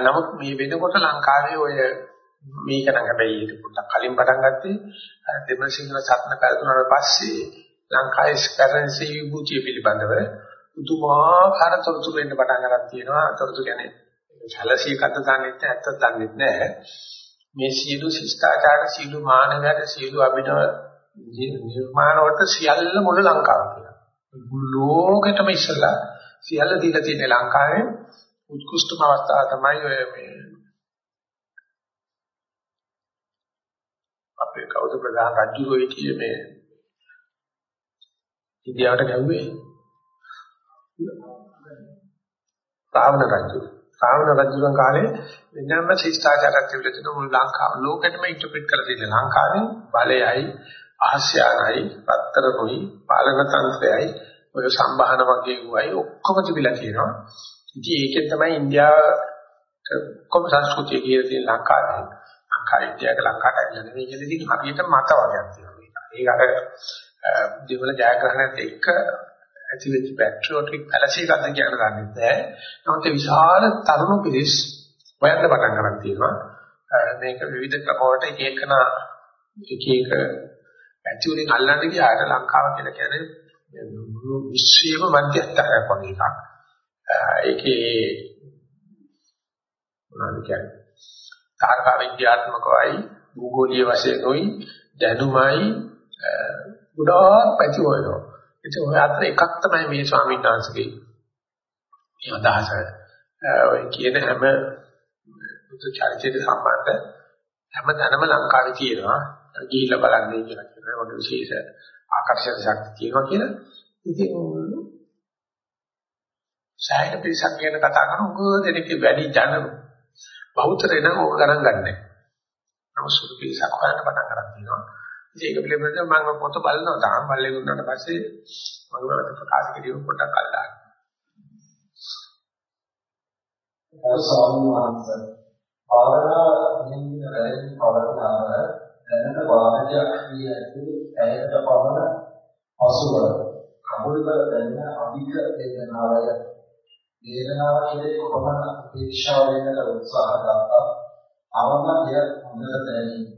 නමුත් මේ වෙනකොට ලංකාවේ ඔය මේක නම් හැබැයි ඒක පොඩ්ඩක් කලින් පටන් ගත්තේ දෙමළ සිංහල සත්න පැතුනට පස්සේ ලංකාවේ ස්පැරන්සි විභූතිය පිළිබඳව පුදුමාකාර තොරතුරු එන්න පටන් ගන්න තියෙනවා. තොරතුරු කියන්නේ සැලසී කත දන්නේ නැහැ, ඇත්ත දන්නේ නැහැ. මේ සියලු ශිෂ්ටාචාර සියලු මානවයාට සියලු අභිනව නිර්මාණ වලට සියල්ල මුල ලංකාව කියලා. ලෝකෙටම ඉස්සලා සියල්ල දීලා තියෙන ලංකාවේ උත්කෘෂ්ඨම අවස්ථාව තමයි ඔය මේ අපේ කවුද ප්‍රධාන රජුරෝ හිටියේ මේ ඉන්දියාවට ගැව්වේ රාවණ රජු රාවණ රජුගේ කාලේ වෙනම ශිෂ්ටාචාරයක් තිබුණා මුළු ලංකාව ලෝකෙටම ඉන්ටර්ප්‍රිට් කරලා තියෙන ලංකාවෙන් බලයයි ආශ්‍යානයි පත්තරොයි පාලන තන්ත්‍රයයි ඔය සම්බාහන වගේ වුයි ඔක්කොම තිබිලා තියෙනවා. ඉතින් ඒකෙන් තමයි ඉන්දියාව කොම සංස්කෘතිය කියලා තියෙන ලංකාවේ. ලංකා ඉන්දියාවක ලංකාවට ඇවිල්ලා නෙවෙයි කියලා ඉතින් හරියට මත වගේක් තියෙනවා. ඒක අර දෙවන ජයග්‍රහණයත් එක්ක ඇති වෙච්ච පැට්‍රියොටික් පැලසි එකක්ද කියන දන්නේ නැහැ. නමුත් විශාල තරුණ පිරිස් හොයන්න පටන් ගන්න තියෙනවා. මේක විවිධ ක්‍රමවලට එක එකන එක එක ඇක්චුවලි අල්ලන්න ගියාට ලංකාව කියලා කියන්නේ මුළු විශ්වයේම මධ්‍යස්ථානයක් වගේ එකක්. ඒකේ මොනවද කියන්නේ? තාරකා විද්‍යාත්මකවයි භූගෝලීය වශයෙන් උයි දැනුමයි ගොඩාක් පැති හොයනවා. ඉතින් ඔය අතර එකක් තමයි මේ ස්වාමීන් වහන්සේගේ මේ අදහස. ඔය කියන හැම බුදු චරිතයට සම්බන්ධ හැම තැනම ලංකාවේ තියෙනවා. ගිහිල්ලා බලන්නේ කියලා කියනවා. මොකද විශේෂ ආකර්ෂණ ශක්තිය තියෙනවා කියලා. ඉතින් සායන පිරිසක් ගැන කතා කරන උගෝ දෙනෙක් වැඩි ජන බෞද්ධරේ නම් ඕක ගණන් ගන්නෑ. නමුත් සුදු පිරිසක් හොයන්න පටන් ගන්න තියෙනවා. ඉතින් ඒක පිළිබඳව මම පොත බලනවා. තාම බලලේ වුණාට පස්සේ මම වලට ප්‍රකාශ කිරීම පොඩ්ඩක් අල්ලන්න. ඒ ස්වාමීන් වහන්සේ. භාවනා නිමින වැඩි පවතනාව දැනට වාහනයක් වී ඇති ඇයට පවන පසුව කකුල් වල දැනෙන අධික වේදනාවය. වේදනාව කෙරේ කොපමණ අපේක්ෂාව වෙනද උත්සාහ ගත්තා අවම දෙය හොඳට දැනේ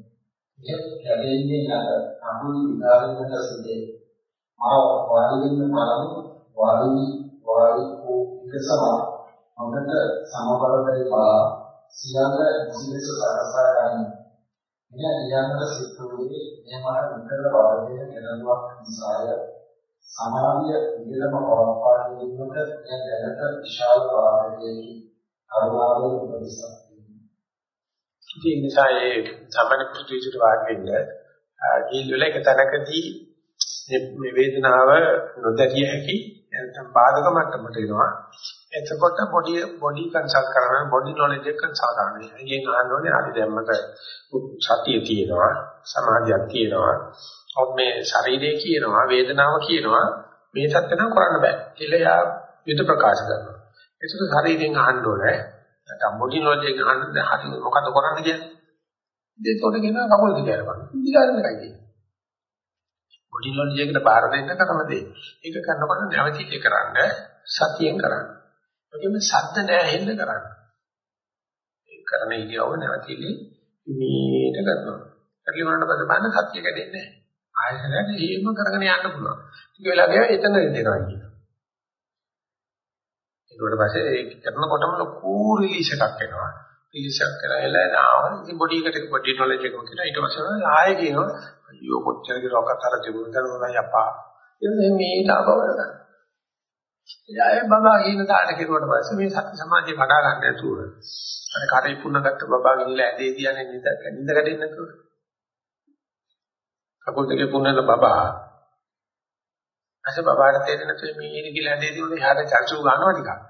එය කැදෙන්නේ නැත කකුල් විදාරින්නට සිටේ මා වාඩි වෙන්න පළමු වාඩි වාඩි වූ එකසම හොඳට සමබර කරේ බලා සියල්ල සිලස සකසා ගන්න. මෙය ලියන්නට සිදුවේ මේ මට විතර වර්ධනය කෙරෙනුවක් නිසාය. සමාධිය විදලම පවත්වා ගැනීමට එය දැනට විශාල වාදයේදී කරුණාවෙන් උපදෙසක් ඉතින් නිසා ඒ සාමාන්‍ය පුදුජිත වාගෙන්න ගිහිල්ලා එක තැනකදී මේ වේදනාව නොදැකිය හැකි නැත්නම් බාධක මට්ටමට එනවා එතකොට බොඩි බොඩි කන්සල්ට් කරන බොඩි නොලෙජ් එක කන්සල්ට් කරනවා. එයින් අහන්නේ අපි දැම්මක සතිය තියෙනවා, සමාධියක් තියෙනවා. ඔත් මේ ශරීරය කියනවා, වේදනාව කියනවා මේ සත්‍ය නම් කරන්න බෑ. කියලා යා යුද ප්‍රකාශ කරනවා. ඒකට ශරීරයෙන් අහන්න ඕනේ. නැත්නම් බොඩි නොලෙජ් එක අහන්න හරි මොකද කරන්න කියන්නේ? ඒකට කියනවා කකුල් දිගට බලන්න. දිගට කරයි. බොඩි නොලෙජ් එකට බාර දෙන්න කරන දේ. ඒක කරනකොට නැවතිලි කරන්න සතියෙන් කරන්න. ඒකෙම සද්ද නැහැ හෙන්න කරන්න. ඒ කරන ඉරියව්ව නැවතිලි මේට කරනවා. කරලි වුණාට පස්සේ බලන්න සත්‍ය කැඩෙන්නේ නැහැ. ආයෙත් එහෙම කරගෙන යන්න පුළුවන්. ටික වෙලාවක එතන දෙනවා කියනවා. ඊට පස්සේ ඒක කරනකොටම ලොකු රිලීස් එකක් එනවා. රිලීස් එකක් කරලා එලා ඉතින් බොඩි එකට බොඩි නොලෙජ් එකක් කියලා ඊට පස්සේ ආයෙ කියනවා අයියෝ කොච්චර කිරෝකට අර තිබුණ දරුවලා යපා. එතන මේ ලාභව ගන්න. එයා බබා කියන දාට කෙරුවට පස්සේ මේ සති සමාධිය කඩා ගන්න නැතුව අර කරේ පුන්න ගත්ත බබා ගිහිල්ලා ඇදේ තියන්නේ නිද නිද කඩෙන්නේ නැතුව කකුල් දෙකේ පුන්නන බබා අස බබාට තේරෙන්නේ නැතුව මේ ඉරි කියලා ඇදේ තියුනේ එහාට චර්චු ගන්නවා ටිකක්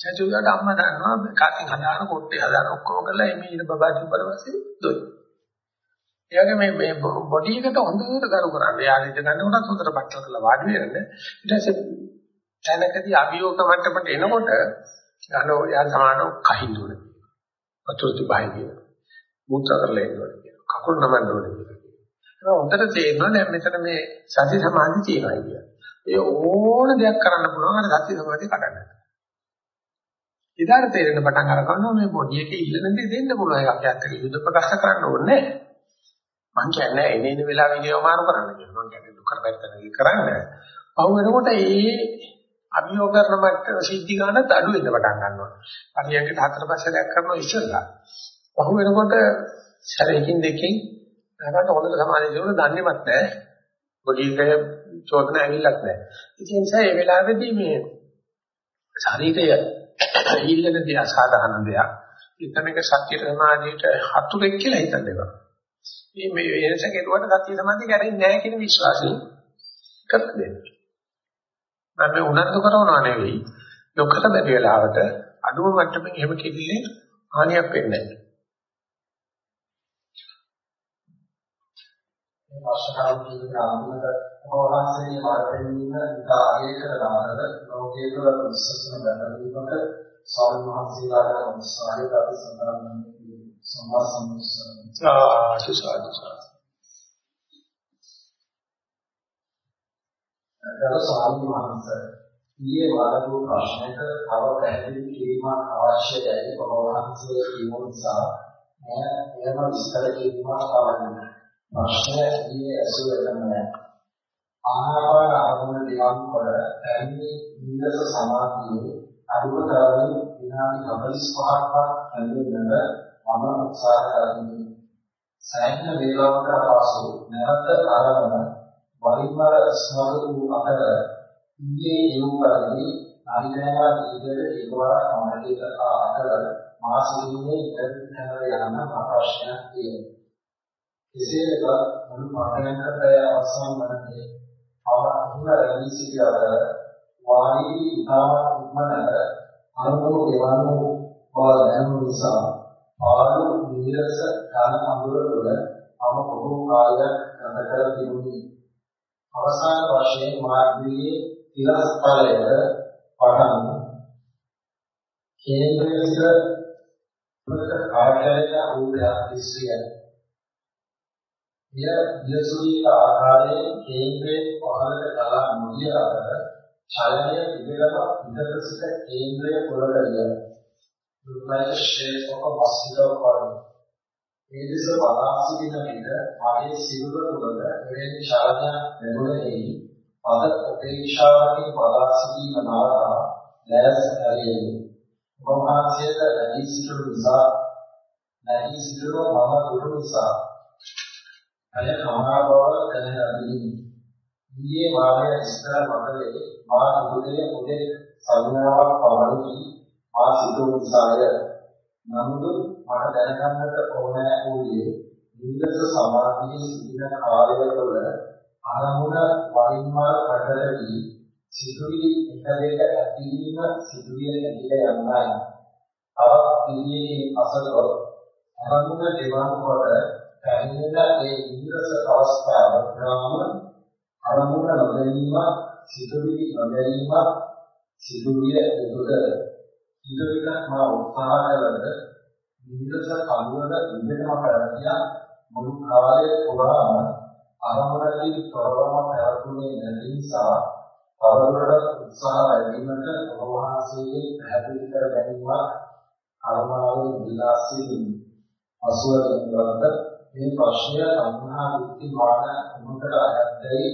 චර්චු ගාට අම්මා දන්නවා කටින් හදාන කොට්ටේ හදාන ඔක්කොම කරලා මේ ඉර බබා තිබ්බට පස්සේ දොයි එයාගේ මේ මේ බොඩි එකට හොඳට ගරු කරන්නේ. එයා ඉඳ ගන්නකොට හොඳට පටල කරලා වාඩි වෙන්න. ඊට පස්සේ තැනකදී අභියෝග මට්ටමට එනකොට අනෝ යා සමානව කහින්න ඕනේ. වතුර තිබයි කියන. මුත්‍රා කරලා එන්න ඕනේ කියන. කකුල් නමන්න ඕනේ කියන. ඒක හොඳට තේරෙනවා දැන් මෙතන මේ සති සමාධි තියෙනවා කියන. ඒ ඕන දෙයක් කරන්න පුළුවන් අර සති සමාධි කඩන්න. ඉදාට තේරෙන පටන් අර ගන්නවා මේ බොඩි එකේ ඉල්ලන දේ දෙන්න පුළුවන් එකක්. ඇත්තට යුද ප්‍රකාශ කරන්න ඕනේ මං කියන්නේ එනේ එන වෙලාවෙ ගියව මාරු කරන්න කියලා. මං කියන්නේ දුක කරපැත්තන කරන්න. පහු වෙනකොට ඒ අභියෝග කරන මට්ටම සිද්ධි ගන්නත් අඩු වෙන්න පටන් ගන්නවා. පරියන්කට හතර පස්සේ දැක් කරනවා ඉස්සෙල්ලා. පහු වෙනකොට සැරේකින් දෙකකින් නැගන්න හොඳට සමාධිය දිනුන දන්නේවත් නැහැ. පොඩි එක චෝදන ඇවිල්ලක් නැහැ. ඉතින් ඒ නිසා මේ වෙලාවේදී මේ ශරීරය ඊළඟ දිහා සාධාරණ දෙයක්. එතනක සත්‍ය සමාධියට හතුරෙක් කියලා හිතන්න එපා. මේ මේ වෙනස කෙරුවට සත්‍ය සමාධිය කැඩෙන්නේ නැහැ කියන විශ්වාසයෙන් කරන්න දෙන්න. මම මේ උනන්දු කරනවා නෙවෙයි. ලොකට බැරි වෙලාවට අඩුම මට්ටමින් එහෙම කිවිලේ හානියක් වෙන්නේ නැහැ. මේ වර්ෂකාලයේ කියන අනුමත මොහොතේ මාර්ගයෙන් ඉතාලයේ කරනවාද ලෝකයේ තුල විශ්වසන බැලීමකට ස්වාමීන් වහන්සේලාට උත්සාහය අපි සඳහන් සම්මා සම්මුස්සන සාදු සාදු සාදු ගරු ස්වාමීන් වහන්සේ ඊයේ වලදු ප්‍රශ්නයක තව පැහැදිලි කිරීමක් අවශ්‍යයි ඔබ වහන්සේ කියමු නිසා මම එයම විස්තර කිරීමක් අවශ්‍යයි. ප්‍රශ්නය ඊයේ ඇසුරටම ආනාපාන ආරම්භ දිනම් කොට පැමිණි නිරස සමාධියේ අනුකතරමින් විනාඩි 45ක් පැමිණෙන්නට මම උත්සාහ කරමි. සෑහෙන වේලාවකට පසු නැවත ආරම්භ වරින්වර ස්මරු වූ අතර ඊයේ යොමු කරන්නේ අනිදෑවා දීගල එකවරක් අමරකේක අතර මාසිකයේ ඉදිරියට යන ප්‍රශ්නයක් තියෙනවා. කෙසේද මුළු පාඩයකට අවසන් වන්නේ අහුන රැඳී සිටි අතර වාණී ඉතාමත් ඉක්මනට අනුභව ගෙවන්නු බව දැනුන නිසා ආලු නිරස ධන අඳුර තුළ අම බොහෝ කාලයක් ගත කර තිබුණි. අවසාන වශයෙන් මාර්ගයේ තිරස්පලය පටන් කේන්ද්‍රයක ප්‍රක කාර්යය උදා ඉස්සියයි. මෙය විසුද්ධි ආකාරයේ කේන්ද්‍රයේ පහළට කලා නොගිය අතර ඡලනය පිළිවෙලම ඉදිරියට සිට කේන්ද්‍රය පොළට ගියා. දුර්ලභ ශේෂක වස්තුව කරන. මේ දෙස බලා සිටින විට මගේ සිරුර තුළ එවැනි ඡලනයක් ලැබුණෙහි අද උපේක්ෂාවකින් බලා සිටීම නාලා දැස් ඇරියෙමි. උපමාසයට වැඩි සිටින නිසා නැහි සිටින මම දුරු නිසා අය කමනා බව දැනගනිමි. ඊයේ වාරය ඉස්සර මතලේ මා දුරේ උදේ සංඥාවක් පවණි මා සිතු නිසාය. නමුත් මට දැනගන්නට ඕනෑ වූයේ නිරත සමාධියේ සිටින කාලය තුළ අරමුණ වරින් වර ප්‍රකටවී සිතුවිලි එක දෙක ඇතිවීම සිතුවිලි ඇතිල යන්නයි. තවත් පිළියෙකින් අසතොත් අරමුණ දෙවන් කොට පැමිණෙන ඒ නිරස අවස්ථාව නාම අරමුණ නොදැනීම සිතුවිලි නොදැනීම සිතුවිලි උදුද ඉදිරියට මා උත්සාහ කළද නිරස කලවල ඉඳනම කරතියා මුළු කාලය පුරාම අරමුණකින් තොරවම පැවතුනේ නැති නිසා තවදුරටත් උත්සාහ වැඩිවීමට ඔබ වහන්සේගේ පැහැදිලි කර ගැනීම කරුණාවෙන් ඉල්ලා සිටිමි. අසුර දෙන්නවද මේ ප්‍රශ්නය සංහා විත්ති මාන උමකට අයත්දයි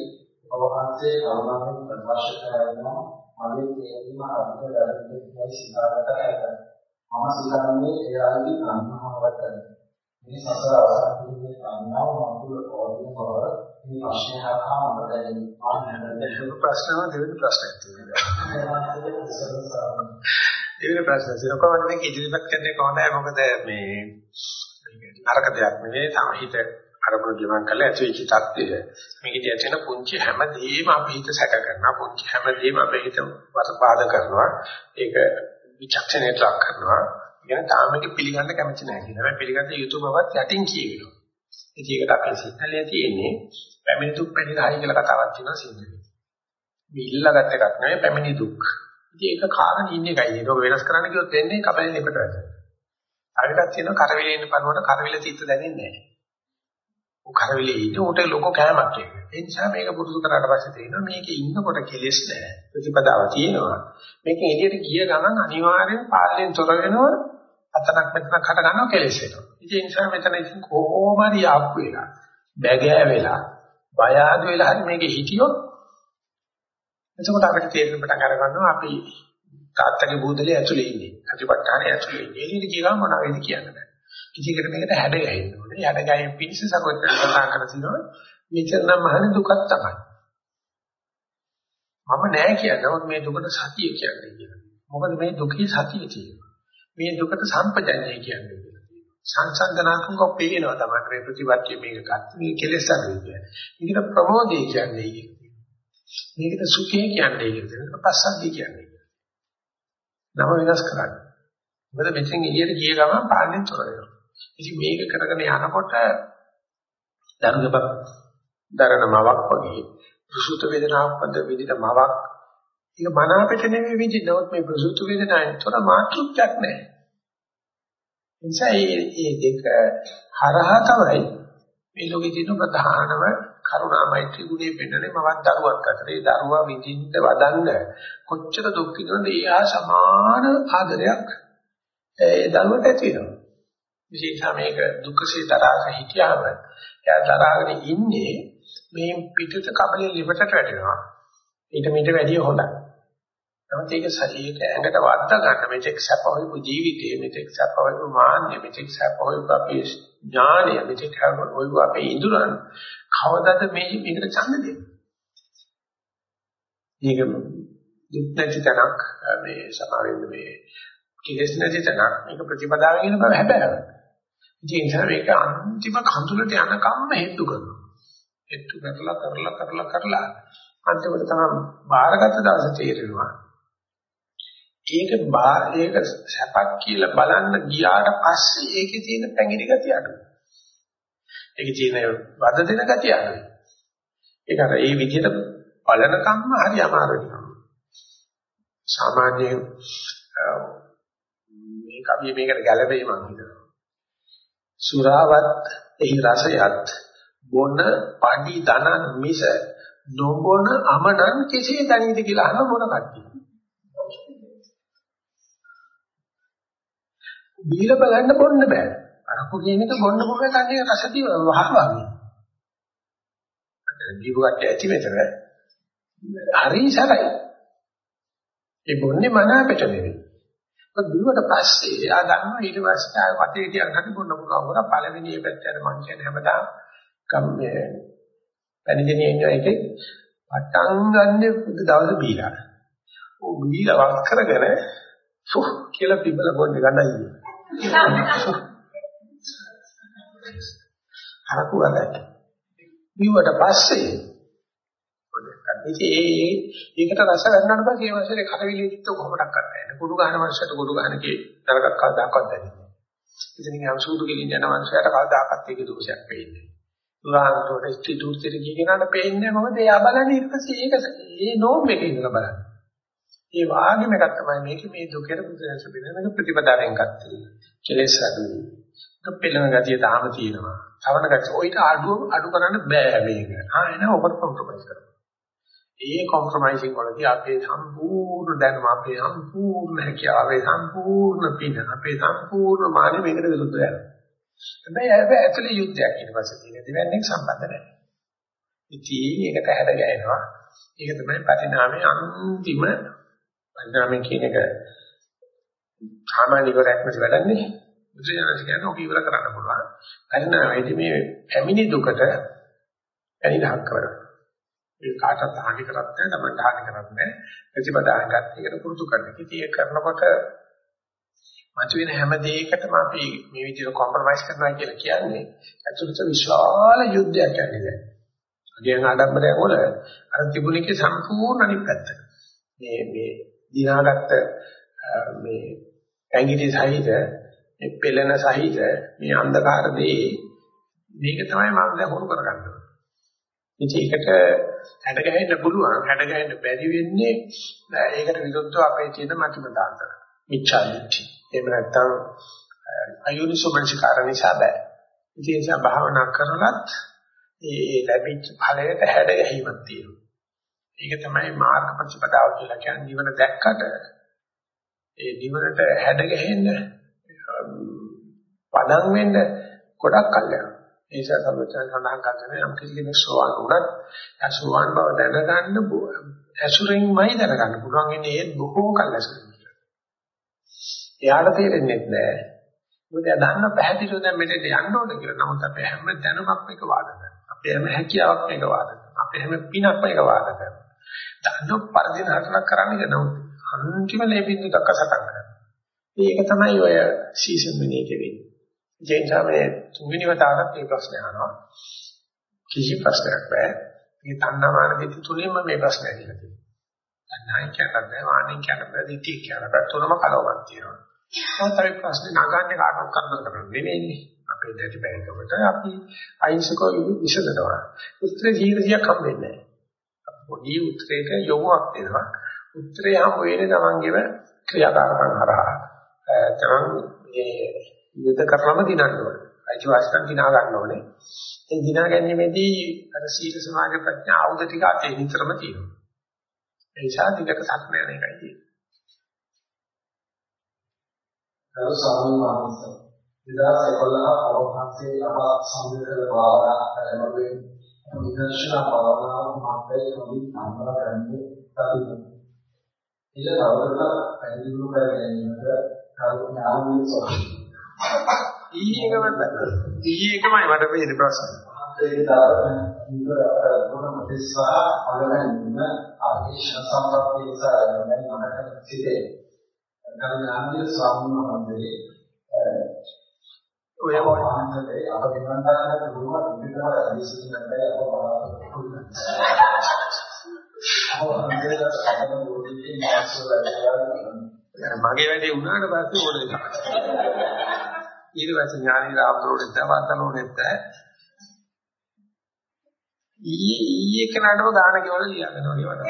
ඔබ වහන්සේ කරුණාවෙන් ප්‍රකාශ කරනවා මගේ තේරීම අර්ථ දැනෙන්නේ සිතාගත හැක. මම සිතන්නේ එයාගේ අන්නාවට මේ සසර අවසන්යේ අන්නාව මතුල පොදින බව මේ ප්‍රශ්නය හරහා මට දැනෙනවා. ආ ප්‍රශ්නව දෙවෙනි ප්‍රශ්නයක් තියෙනවා. දෙවෙනි ප්‍රශ්නේ සිරකවන්න මේක ඉදිරිපත් කරන්නේ කොහොමද? මොකද මේ නරක දෙයක් නෙවෙයි සමහිත අරමුණු ජීවන් කළ ඇති වෙච්ච தත්ත්වය. මේකදී ඇති වෙන පුංචි හැමදේම අපි හිත සැක කරනවා. පුංචි හැමදේම අපේ හිත වසපාද කරනවා. ඒක විචක්ෂණයට ලක් කරනවා. ඉගෙන තාම මේක පිළිගන්න කැමති නැහැ කියනවා. මේ පිළිගන්න යුතු බවත් යටින් කියවෙනවා. ඉතින් ඒකට අපේ සිත්තලේ තියෙන්නේ පැමිණි දුක් පැනිරහයි කියලා කතාවක් තියෙනවා සිංහලේ. මේ ඉල්ලගත් එකක් නෙවෙයි පැමිණි දුක්. ඉතින් ඒක කාරණ ඉන්නේ එකයි. ඒක වෙනස් කරන්න කිව්වොත් වෙන්නේ කබලෙන් එකට වැටෙනවා. අරකට තියෙනවා කරවිලේ ඉන්න පනවට කරවිල තීත්ත දැනෙන්නේ නැහැ. ਉਹ කරවිලේ ඉන්නේ උට ලොකෝ කෑමක් ඒක. ඒ නිසා මේක පුරුදු කරාට පස්සේ තේරෙනවා මේකේ ඉන්නකොට කෙලෙස් නැහැ. ප්‍රතිපදාව තියෙනවා. මේකෙන් එළියට ගිය ගමන් අනිවාර්යෙන් පාලයෙන් තොර වෙනවා. අතනක් මෙතනක් හට ගන්නවා කෙලෙස් වෙනවා. ඒ නිසා මෙතන ඉතින් කොහොම හරි ආප්පු වෙලා, බැගෑ වෙලා, බය ආදු වෙලා හරි මේකේ හිටියොත් එතකොට අපිට තේරෙන්න පටන් අර ගන්නවා අපි තාත්තගේ බූදලේ ඇතුලේ ඉන්නේ. අතිපට්ඨානේ ඇතුලේ ඉන්නේ. එළියට ගියම මොනවද කියන්න බෑ. ඉතින් මේකට හැඩ ගැහෙන්න ඕනේ. හැඩ ගැහෙන පිණිස සරුවත් කතා කරලා තිනවා. මෙච්චර නම් මහණ දුකක් තමයි. මම නෑ කියන්නේ මේ දුකට සතිය කියන්නේ කියලා. මොකද මේ දුකේ සතිය තියෙනවා. මේ දුකට සම්පජඤ්ඤය කියන්නේ කියලා තියෙනවා. සංසන්දනාත්මකව පේනවා තමයි මේ ප්‍රතිපත්තිය මේක ගන්න. මේ කෙලෙස් අනුයි. මේකට ප්‍රමෝදය කියන්නේ. මේකට සුඛය කියන්නේ කියලා. පස්සද්ධිය කියන්නේ. නම වෙනස් කරන්න. මොකද මෙතෙන් එළියට ගිය ගමන් පාන්නේ තොර වෙනවා. ඉතින් මේක කරගෙන යනකොට දරුදපක් දරන මවක් වගේ ප්‍රසූත වේදනාවක් පද විදිහට මවක් ඒක මන අපිට නෙමෙයි විඳිනවත් මේ ප්‍රසූත වේදනාවෙන් තොර මාතෘත්වයක් නැහැ. එනිසා මේ දෙක හරහා තමයි මේ ලෝකේ තියෙන ප්‍රධානම කරුණා මෛත්‍රී ගුණය පෙන්වන්නේ මවත් දරුවක් අතර. ඒ දරුවා විඳින්න වදන්න කොච්චර දුක් විඳිනවද එයා සමාන ආදරයක් ඒ දරුවට ඇති වෙනවා. විශේෂයෙන්ම මේක දුක්ඛසේ තරහස හිටියාම එයා තරහගෙන ඉන්නේ මේ පිටත කබලේ liverට වැටෙනවා. ඊට මීට වැඩිය හොඳයි. නමුත් ඒක ශරීරයට ඇඟට වද්දා ගන්න මෙතෙක් සැප හොයපු ජීවිතයේ මෙතෙක් සැප හොයපු මාන්නේ මෙතෙක් සැප හොයපු අපේ ඥානය මෙතෙක් හොයපු අපේ ඉඳුරන් කවදාද මේ මේකට ඡන්ද දෙන්නේ? මේක දුක් නැති තැනක් මේ සමාවෙන්න මේ කිලස් නැති තැනක් මේක ප්‍රතිපදාව කියන බව හැබැයි. ඉතින් ඒ නිසා මේක අන්තිම කඳුලට යනකම්ම හේතු කරනවා. ඒත්තු කරලා කරලා කරලා කරලා අන්තිමට තමයි බාරගත් දවසේ තේරෙනවා ඒක ඒක සැපක් කියලා බලන්න ගියාට පස්සේ ඒකේ තියෙන පැංගිරි ගතිය අඩුයි. ඒකේ තියෙන වද දෙන ගතිය අඩුයි. ඒක අර ඒ විදිහට බලන කම්ම හරි අමාරුයි. සාමාන්‍යයෙන් මේ කවිය මේකට ගැළපෙයි මං හිතනවා. සුරාවත් එහි රසයත් බොන පඩි දනන් මිස නොබොන අමනන් කෙසේ දනීද කියලා අහන මොන කට්ටිය. බීලා බලන්න බොන්න බෑ. අරකු කියන එක බොන්න පුළුවන් කන්නේ රසදී වහනවා. ජීවකට ඇති මෙතන හරි සරයි. ඒ බොන්නේ මන අපිට නෙවෙයි. ඒක බිව්වට පස්සේ එයා දන්නවා ඊට පස්සේ ආය වටේ තියන් හරි බොන්න පුළුවන් වුණා පළවෙනි පැත්තට මං කියන්නේ හැමදාම කම්මේ පැණිදෙනිය ඉන්න එකේ පටන් ගන්න පුදු දවස් බීලා. ඕ බීලා වක් කරගෙන සුහ් කියලා පිබල බොන්නේ ගන්නයි. හරකු ගලයි. බිව්වට පස්සේ ඉතින් ඒ ඒකට රස ගන්නට පස්සේ මේ වශයෙන් කටවිලි දිත්ත කොහොමඩක් කරන්නේ කුඩු ගන්න මනුස්සයට කුඩු ගන්නකේ තරකක් කවදාකවත් දැනෙන්නේ ඉතින් යම් සූදු කෙලින් යන මනුස්සයට කවදාකවත් ඒකේ දෝෂයක් වෙන්නේ උදාහරණයක් ඉස්ටිටියුට් එකේ ගියනට පේන්නේ මොකද එයා බලන්නේ ඊට පස්සේ ඒක ඒ නෝම් එකේ ඉඳලා බලන්නේ. ඒ වාගේම එකක් තමයි මේක මේ දුකේ බුදුරජාණන් පිළිබඳ ප්‍රතිපදාවෙන් ගත්තේ. කෙලෙස් අඩුයි කප්පෙලන ගතිය තාම තියෙනවා. තවන ගතිය. ඔයිට අඩු අඩු කරන්න බෑ මේක. ආ එන ඔබ කොම්ප්‍රොමයිස් කරනවා ඒ කොම්ප්‍රොමයිසින් වලදී අපේ සම්පූර්ණ දැනුම අපේ සම්පූර්ණ හැකියාව අපේ සම්පූර්ණ පින අපේ සම්පූර්ණ මානෙ මේකට විරුද්ධ යනවා. හැබැයි හැබැයි ඇතුලේ යුද්ධයක් ඊට පස්සේ තියෙන දෙවන්නේ සම්බන්ධ නැහැ. ඉතින් ඒකට හැඩ ගැහෙනවා. ඒක තමයි පරිණාමයේ අන්තිම පරිණාමය කියන එක සාමාන්‍ය ඉවරයක් නෙවෙයි වැඩන්නේ. බුදුසසුන කියන්නේ ඔක ඉවර කරන්න පුළුවන්. පරිණාමයේදී මේ පැමිණි දුකට පැනිරහක් කරනවා. ඒ කාටවත් හානි කරත් නැහැ, තමන්ට හානි කරත් නැහැ. ප්‍රතිපදාවෙන් ගන්න එකට පුරුදු කරන්න. ඉතින් ඒක කරනකොට මතුවෙන හැම දෙයකටම අපි මේ විදිහට කොම්ප්‍රොමයිස් කරනවා කියලා කියන්නේ ඇතුළත විශාල යුද්ධයක් ඇතිද. අගයන් ආඩම්බරය වල අර තිබුණේකේ සම්පූර්ණ අනිත් පැත්ත. මේ මේ දිනාගත්ත මේ ඇඟිලි සහිත මේ පෙළෙන සහිත මේ අන්ධකාර දේ මේක තමයි මම දැන් හොරු කරගන්න ඕනේ. ඉතින් ඒකට හැඩ ගැහෙන්න පුළුවන්. හැඩ ගැහෙන්න බැරි වෙන්නේ ඒකට විරුද්ධව අපේ තියෙන මතිමතාන්තර මිච්ඡාදිට්ඨි. එහෙම නැත්නම් අයෝනිසෝමනසිකාර නිසා බෑ. ඉතින් ඒ නිසා භාවනා කරනත් ඒ ලැබිච්ච ඵලයට හැඩ ගැහිමක් තියෙනවා. ඒක තමයි මාර්ග ප්‍රතිපදාව කියලා කියන්නේ. නිවන දැක්කට ඒ නිවනට හැඩ ගැහෙන්න පදම් වෙන්න ගොඩක් කල් යනවා. ඒ නිසා සම්පූර්ණ සඳහන් කරන්නේ යම් කිසි කෙනෙක් සෝවාන් වුණත් ඒ සෝවාන් බව දැනගන්න ඇසුරින්මයි දැනගන්න පුළුවන් ඉන්නේ ඒ බොහෝ කල් ඇසුරින්. එයාට තේරෙන්නේ නැහැ. මොකද එයා දන්න පැහැදිලිව දැන් මෙතෙන්ට යන්න ඕන කියලා. නමුත් අපේ හැම දැනුමක් මේක වාද කරනවා. අපේ හැම හැකියාවක් මේක වාද කරනවා. අපේ හැම පිනක් මේක වාද කරනවා. දන්න පරිදි නරක කරන්නේ නමුත් අන්තිම ලැබෙන්නේ දක්ක සටන් කරනවා. මේක තමයි ඔය සීසන් මිනිහේ වෙන්නේ. ඒ නිසා මේ තුන්වෙනි වතාවටත් මේ ප්‍රශ්නේ අහනවා. කිසි ප්‍රශ්නයක් නැහැ. මේ තණ්හාමාන දිටි තුලින්ම මේ ප්‍රශ්නේ ඇවිල්ලා තියෙනවා. තණ්හායි කියන්නේ වාණි කියන්නේ දිටි කියන්නේ තුනම කලවමක් තියෙනවා. ඒතරයි ප්‍රශ්නේ නගන්නේ කාටවත් කරදර කරන්නේ නෙවෙයි. අපේ දැටි බැලුමකට අපි අහිංසකව විසඳනවා. උත්තරේ ජීවිතයක් හම්බෙන්නේ නැහැ. පොඩි උත්තරයක යොමුවක් දෙනවා. උත්තරය හම් වෙන්නේ තමන්ගේම ක්‍රියාකාරකම් හරහා. තමන් මේ යුද කරනම දිනන්න ඕනේ. අයිතිවාසිකම් දිනා ගන්න ඕනේ. ඒ දිනා ගැනීමේදී අර සීල සමාධි ප්‍රඥා ආයුධ ටික අතේ නිතරම තියෙනවා. ඒ නිසා දිගට සක්මන යන එකයි තියෙන්නේ. ගරු ස්වාමීන් වහන්සේ 2011 අවහන්සේ ලබා සම්පූර්ණ භාවනා කරනකොට විදර්ශනා භාවනාව මාත්‍රේ මොදින් සම්බන්ධ කරන්නේ අපි ඉල තවදුරටත් පැහැදිලි කර ගැනීමට කරුණාවෙන් සොයනවා ඊයේ එකම ඊයේ එකමයි මට මේ ප්‍රශ්න. ඒ දාන ඉවර කොන මුදස්වා අලගන්න ආදේශ සම්ප්‍රාප්තිය නිසා මම මට සිතේ. ගමනාන්දිය ස්වාමීන් වහන්සේ ඔය වහන්සේ අප නිවන් දකින්න පුළුවන් විදිහට අදිසින් නැත්නම් අප බලාපොරොත්තු මගේ වැඩේ වුණාට පස්සේ ඕන දෙයක්. ඊට පස්සේ ඥානි රාමතුරුට දවල්තනෝනෙත් ඊයේ ඊයේ කනඩව ගාන කියවල ලියනවා කියවල.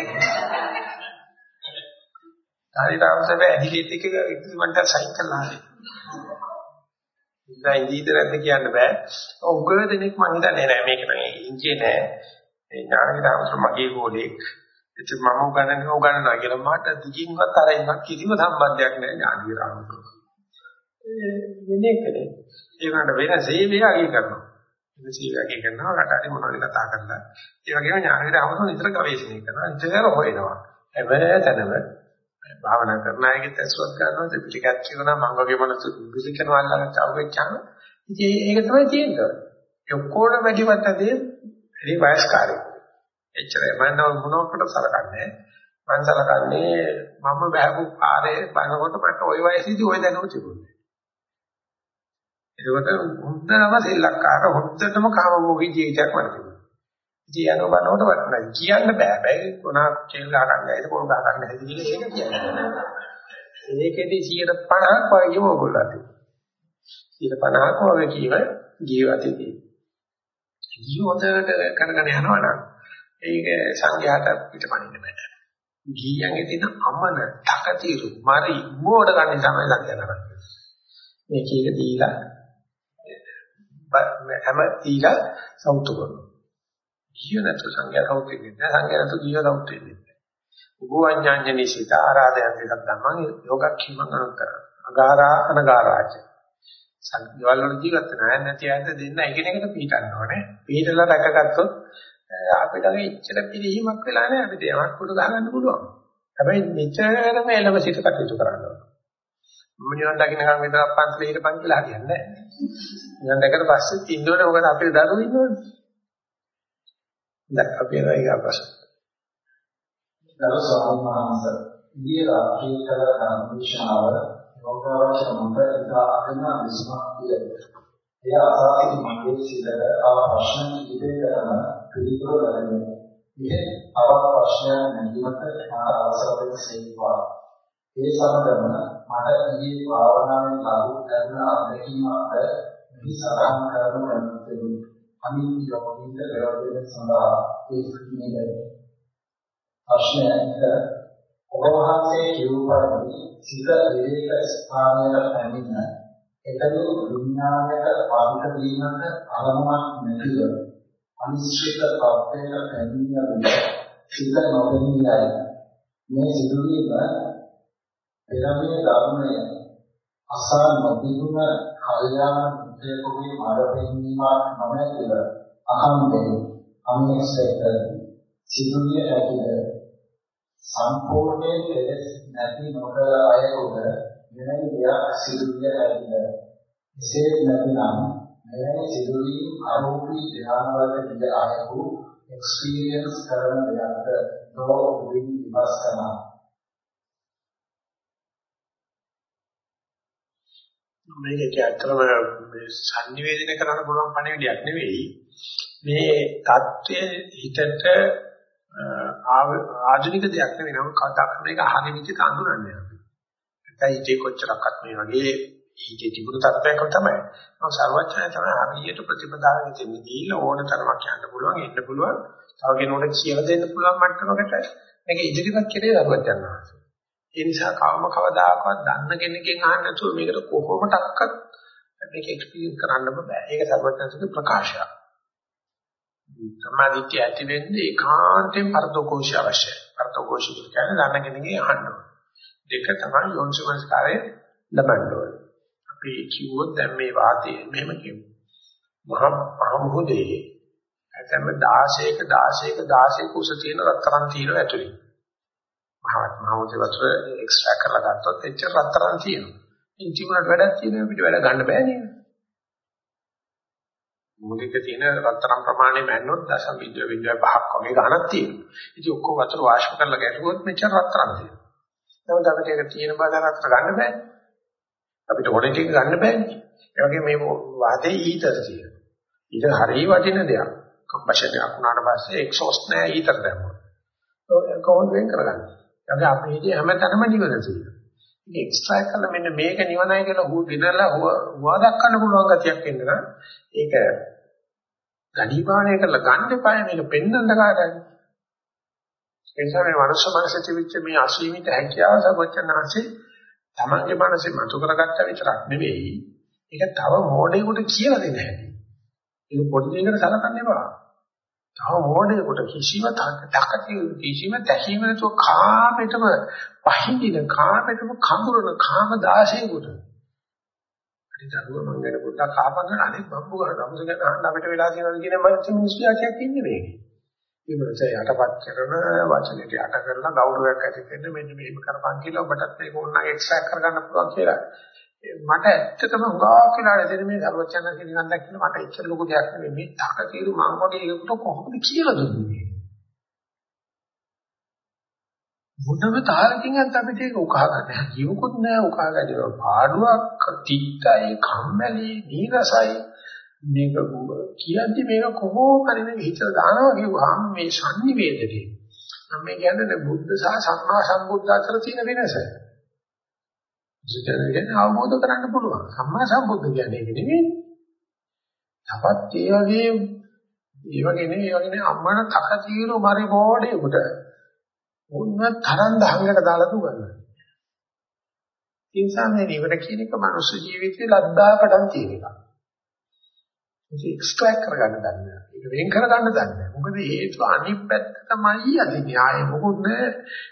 ඥානි රාමතුරුට ඇදිලිත් එක එක්ස්පිරිමන්ට් සයින් කළා. ඉතින් ඉඳීද නැද්ද කියන්න බෑ. උගල දෙනෙක් මං හිතන්නේ නෑ මේක නම් ඉංජේ නෑ. ඒ ඥානි රාමතුරු මගේ ගෝලෙක්. ඉතින් මම උගන්නන උගන්නනවා කියලා මට දිගින්වත් අර ඉන්නත් කිසිම සම්බන්ධයක් නැහැ ඥානි රාමතුරු. ඒ වෙන්නේ කලේ. ඒ වුණාට වෙන සේවය අගය කරනවා. වෙන සේවය අගය කරනවා රටේ මොනවද කතා කරලා. ඒ වගේම ඥානි රාමතුරු නිතර ගවේෂණය කරනවා. නිතර හොයනවා. හැබැයි භාවනා කරන අයගෙත් ඇසුවත් ගන්නවා ත්‍රිපිටකයක් කියනවා මම වගේ මොනසු විසිකනවා අල්ලගත්ත අවුෙච්චාම ඉතින් ඒක තමයි තියෙන්නේ. ඒ ඔක්කොම වැඩිවට දේ වැඩි වයස්කාරයෙක්. එච්චරයි මම මොනකට සලකන්නේ මම සලකන්නේ මම බහපු පාරේ බලනකොට මට ওই වයසේදී ওই දැනුම තිබුණේ. ඒකට හොඳම සෙල්ලක්කාර හොඳටම කාමභෝගී ජීවිතයක් මට තිබුණා. ඉතින් යන බනකොට වටනයි කියන්න බෑ. බෑ කොනා කෙල් ගහ ගන්න ඇයිද පොල් ගහ ගන්න ඇයිද කියලා ඒක කියන්නේ. ඒකෙදි 150ක් වගේ ඕගොල්ලෝ අතේ. 150ක් වගේ කීව ජීවිතේදී. ජීවිතයට කරගෙන යනවා නම් ඒක සංඝයාට පිටපණින්න බෑ. ගීයන්ගේ තියෙන අමන, තකතිරු, මරි, මෝඩ ගන්න තමයි සංඝයාට. මේ කීක දීලා හැම දීලා සෞතු කරනවා. ගිය නැතු සංඝයා සෞතු වෙන්නේ නැහැ. සංඝයා නැතු ගිය සෞතු වෙන්නේ නැහැ. උගෝඤ්ඤාඤ්ඤනි සිත ආරාධයන් දෙකක් ධම්මං යෝගක්ඛිමං අනුතර. අගාරා අනගාරාච. සංඝවල වල ජීවත් නැහැ නැති අයද දෙන්න එකිනෙකට පිටන්න ඕනේ. පිටලා රැකගත්තොත් අපිට ඉච්ඡර පිළිහිමක් වෙලා නැහැ අපිට යමක් කොට ගන්න පුළුවන්. හැබැයි මෙච්චරම එළව සිත කටයුතු කරන්න ඕනේ. මම නිවන් දකින්නකම් විතරක් පන්සලේ හිටපන් කියලා හරියන්නේ නැහැ. නිවන් දැකලා පස්සෙත් ඉන්න ඕනේ මොකද අපේ දරුවෝ ඉන්නවනේ. දැන් අපි යනවා ඊගා ප්‍රශ්න. ගරු ස්වාමීන් වහන්සේ ඊයේ රාත්‍රියේ කළ ධර්මදේශනාව යෝගාවචර මුද ඉදා අගන විස්මක් විය. එය අසාති මගේ සිතට ආ ප්‍රශ්න කිහිපයකම පිළිතුරු ලැබෙනවා. ඉතින් අවත් ප්‍රශ්නයක් නැතිවට මට අවසර දෙන්න සේවා. ඒ සමගම මට ඊයේ භාවනාවෙන් ලබු කරන අත්දැකීමක් මෙහි සඳහන් කරනු ලැබුණේ. අනිත් යෝගීන්ට ප්‍රයෝජන සඳහා ඒ සිටිනේ ප්‍රශ්නයක ඔබ වහන්සේ කියු පරිදි සිත විවේක ස්ථානයට පැමිණ එතන විඥානයට පාවිත වීමට අරමුණක් නැතිව අනිශ්චිත තත්ත්වයක පැමිණෙන සිත නොදෙනියයි මේ සිදුවීම පෙරමේ ධර්මය අසා නොදිනුන කල්යාණ මිත්‍රයෙකුගේ මඩ පෙන්වීමක් නොමැතිව අහම්බෙන් අමියසෙට සිදුවිය හැකිද සම්පූර්ණයෙන් දෙලස් නැති නොකර අයකුට මෙවැනි දෙයක් සිදුවිය හැකිද එසේ නැතිනම් මෙවැනි සිදුවීම් අරූපී ධ්‍යානවලට ගිය අයකු එක්ස්පීරියන්ස් කරන දෙයක්ද? නෝ විපස්සනා මේක ඇත්තටම මේ sannivedana කරන්න පුළුවන් පණිවිඩයක් නෙවෙයි. මේ தත්ත්වයේ හිතට ආධුනික දෙයක් නෙවෙයි නම් කතා කරන එක හරි විදිහට අඳුරන්නේ අපි. නැත්නම් ඉතේ කොච්චරක්වත් මේ වගේ හිතේ තිබුණු තත්ත්වයක් තමයි. මම සර්වඥය තමයි හරියට ප්‍රතිපදාවෙන් දෙන්නේ දීලා ඕන තරමක් යන්න පුළුවන්, එන්න පුළුවන්. තව කෙනෙකුට කියලා දෙන්න පුළුවන් මට්ටමකට මේක ඉදිරිපත් කෙරේ දරුවත් යනවා. ඒ නිසා කවම කවදාකවත් දන්න කෙනකින් අහන්න නැතුව මේකට කොහොමඩක්වත් මේක එක්ස්පීරියන්ස් කරන්න බෑ. ඒක සර්වඥාන්සේගේ ප්‍රකාශයක්. සමාධිත්‍ය ඇති වෙන්නේ ඒකාන්තයෙන් පරතෝකෝෂය අවශ්‍යයි. පරතෝකෝෂය කියන්නේ දන්න කෙනකින් අහන්න ඕනේ. දෙක තමයි යොන්සුමස්කාරය ලබන්න ඕනේ. අපි කිව්වොත් දැන් මේ වාතයේ මෙහෙම කියමු. මහා මහමුහුදේ ඇතැම්ම 16ක 16ක 16ක උස තියෙන රත්තරන් තියෙනවා ඇතුලේ. මහවුදේ වතුර එක්ස්ට්‍රැක්ට් කරලා ගත්තොත් එච්චර රත්තරන් තියෙනවා. ඉන්ජිනේරුවට වැඩක් තියෙනවා අපිට වැඩ ගන්න බෑ නේද? මුලික තියෙන රත්තරන් ප්‍රමාණය මැන්නොත් දශම බිඳුව බිඳුව පහක් වගේ ගණනක් තියෙනවා. ඉතින් ඔක්කොම වතුර වාෂ්ප කරලා ගැටුවොත් මෙච්චර රත්තරන් තියෙනවා. නමුත් අපිට ඒක තියෙන බාධා රත්තර ගන්න බෑ. අපිට ඕනේ ටික ගන්න බෑනේ. ඒ වගේ මේ වාතයේ ඊතර තියෙනවා. ඊට හරිය වටින දෙයක්. කම්බෂන් එකක් වුණාට පස්සේ එක්සෝස්ට් නෑ ඊතර දැම්මොත්. ඒක කොහොමද වෙන් කරගන්නේ? අපි අපේ හිතේ හැමතැනම නිවන තියෙනවා. ඉතින් එක්ස්ට්‍රැක්ට් කරලා මෙන්න මේක නිවනයි කියලා හුව දිනලා හුවා දක්වන්න පුළුවන් ගතියක් එන්න නම් ඒක ගණීපාණය කරලා ගන්න එපා මේක පෙන්වන්න කාටද? ඒ නිසා මේ මනුස්ස මනසේ තිබිච්ච මේ අසීමිත හැකියාව සබචනාංශේ තමන්ගේ මනසේ මතු කරගත්ත විතරක් නෙවෙයි ඒක තව මොඩේකට කියලා දෙන්න හැටි. ඒක පොඩි දෙයකට සලකන්න එපා. තව මොඩේකට කිසිම තකති කිසිම තැකීම නැතුව කාමයටම පහින්දින කාමයටම කඳුරන කාම දාසයෙකුට. අනිතරුව මම ගැන පොඩ්ඩක් ආපස්සට අනෙක් බම්බු කරන අමුසක ගන්න අපිට වෙලා තියෙනවා කියන මනසේ මිනිස්යාවක් ඉන්නේ මේකේ. මේ මනස යටපත් කරන වචනෙට යට කරලා ගෞරවයක් ඇති වෙන්න මෙන්න මේක කරපන් කියලා ඔබටත් ඒක ඕනනම් එක්ස්ට්‍රැක්ට් කරගන්න පුළුවන් කියලා. මට ඇත්තටම උගා කියලා දෙන මේ සර්වචන කියන නිකන් දැක්කම මට එච්චර ලොකු දෙයක් නෙමෙයි මේ තක తీරු මම වගේ එකකට කොහොමද කියලා දුන්නේ. මොනම තාලකින්වත් අපිට ඒක උකහා ගන්න ජීවකුත් නෑ උකහා ගන්න පාඩුවක් තිත්තයි කම්මැලි නීරසයි. මේක කියද්දි මේක කොහොම හරි නේ හිතලා දානවා කියුවාම මේ sannivedanaye. මම කියන්නේ බුද්ධ සහ සම්මා සම්බුද්ධ අතර තියෙන වෙනස. සිතගෙන අවබෝධ කරගන්න පුළුවන්. සම්මා සම්බුද්ධ කියන්නේ ඒක නෙමෙයි. තවත් ඒ වගේ ඒ වගේ නෙමෙයි ඒ වගේ නේ අම්මන තක తీරු මරි බෝඩේ උඩ උන්න තරම් දහංගකට දාලා දුවනවා. ඒ නිසා මේ නිවන කියන එක මනුෂ්‍ය ජීවිතේ ලද්දාකටම තියෙන එකක්. ඒක එක්ස්ට්‍රැක්ට් කරගන්න දන්නේ. ඒක වෙන් කරගන්න දන්නේ. මොකද හේතුව අනිත් පැත්ත තමයි අදින්නේ. ආයේ මොකොත් නෑ.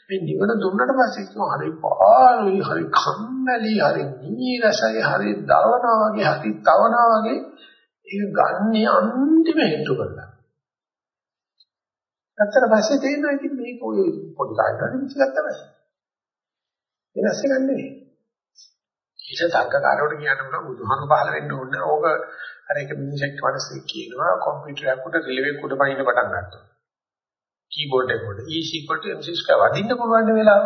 මේ නිවන දුන්නට පස්සේ කිව්ව හරි පාළුයි, හරි කම්මැලි, හරි නීරසයි, හරි දවනවා වගේ, හරි තවනවා වගේ ඒක ගන්නේ අන්තිම හේතු කරලා. අත්තර පස්සේ තේරෙනවා ඉතින් මේක ඔය පොඩි කාර්යයක් විශ්ලේෂ තමයි. වෙනස් එකක් නෙවෙයි. ඊට තර්කකාරවට කියන්න බුණා බුදුහාම පහල වෙන්න ඕනේ. ඕක අර එක මිනිසෙක් වඩසේ කියනවා කම්පියුටරයක් උඩ රිලෙවෙක් උඩ පනින්න පටන් ගන්නවා. කීබෝඩ් එක උඩ E MC ස්ක්වයර් වදින්න පුළුවන් වෙලාව.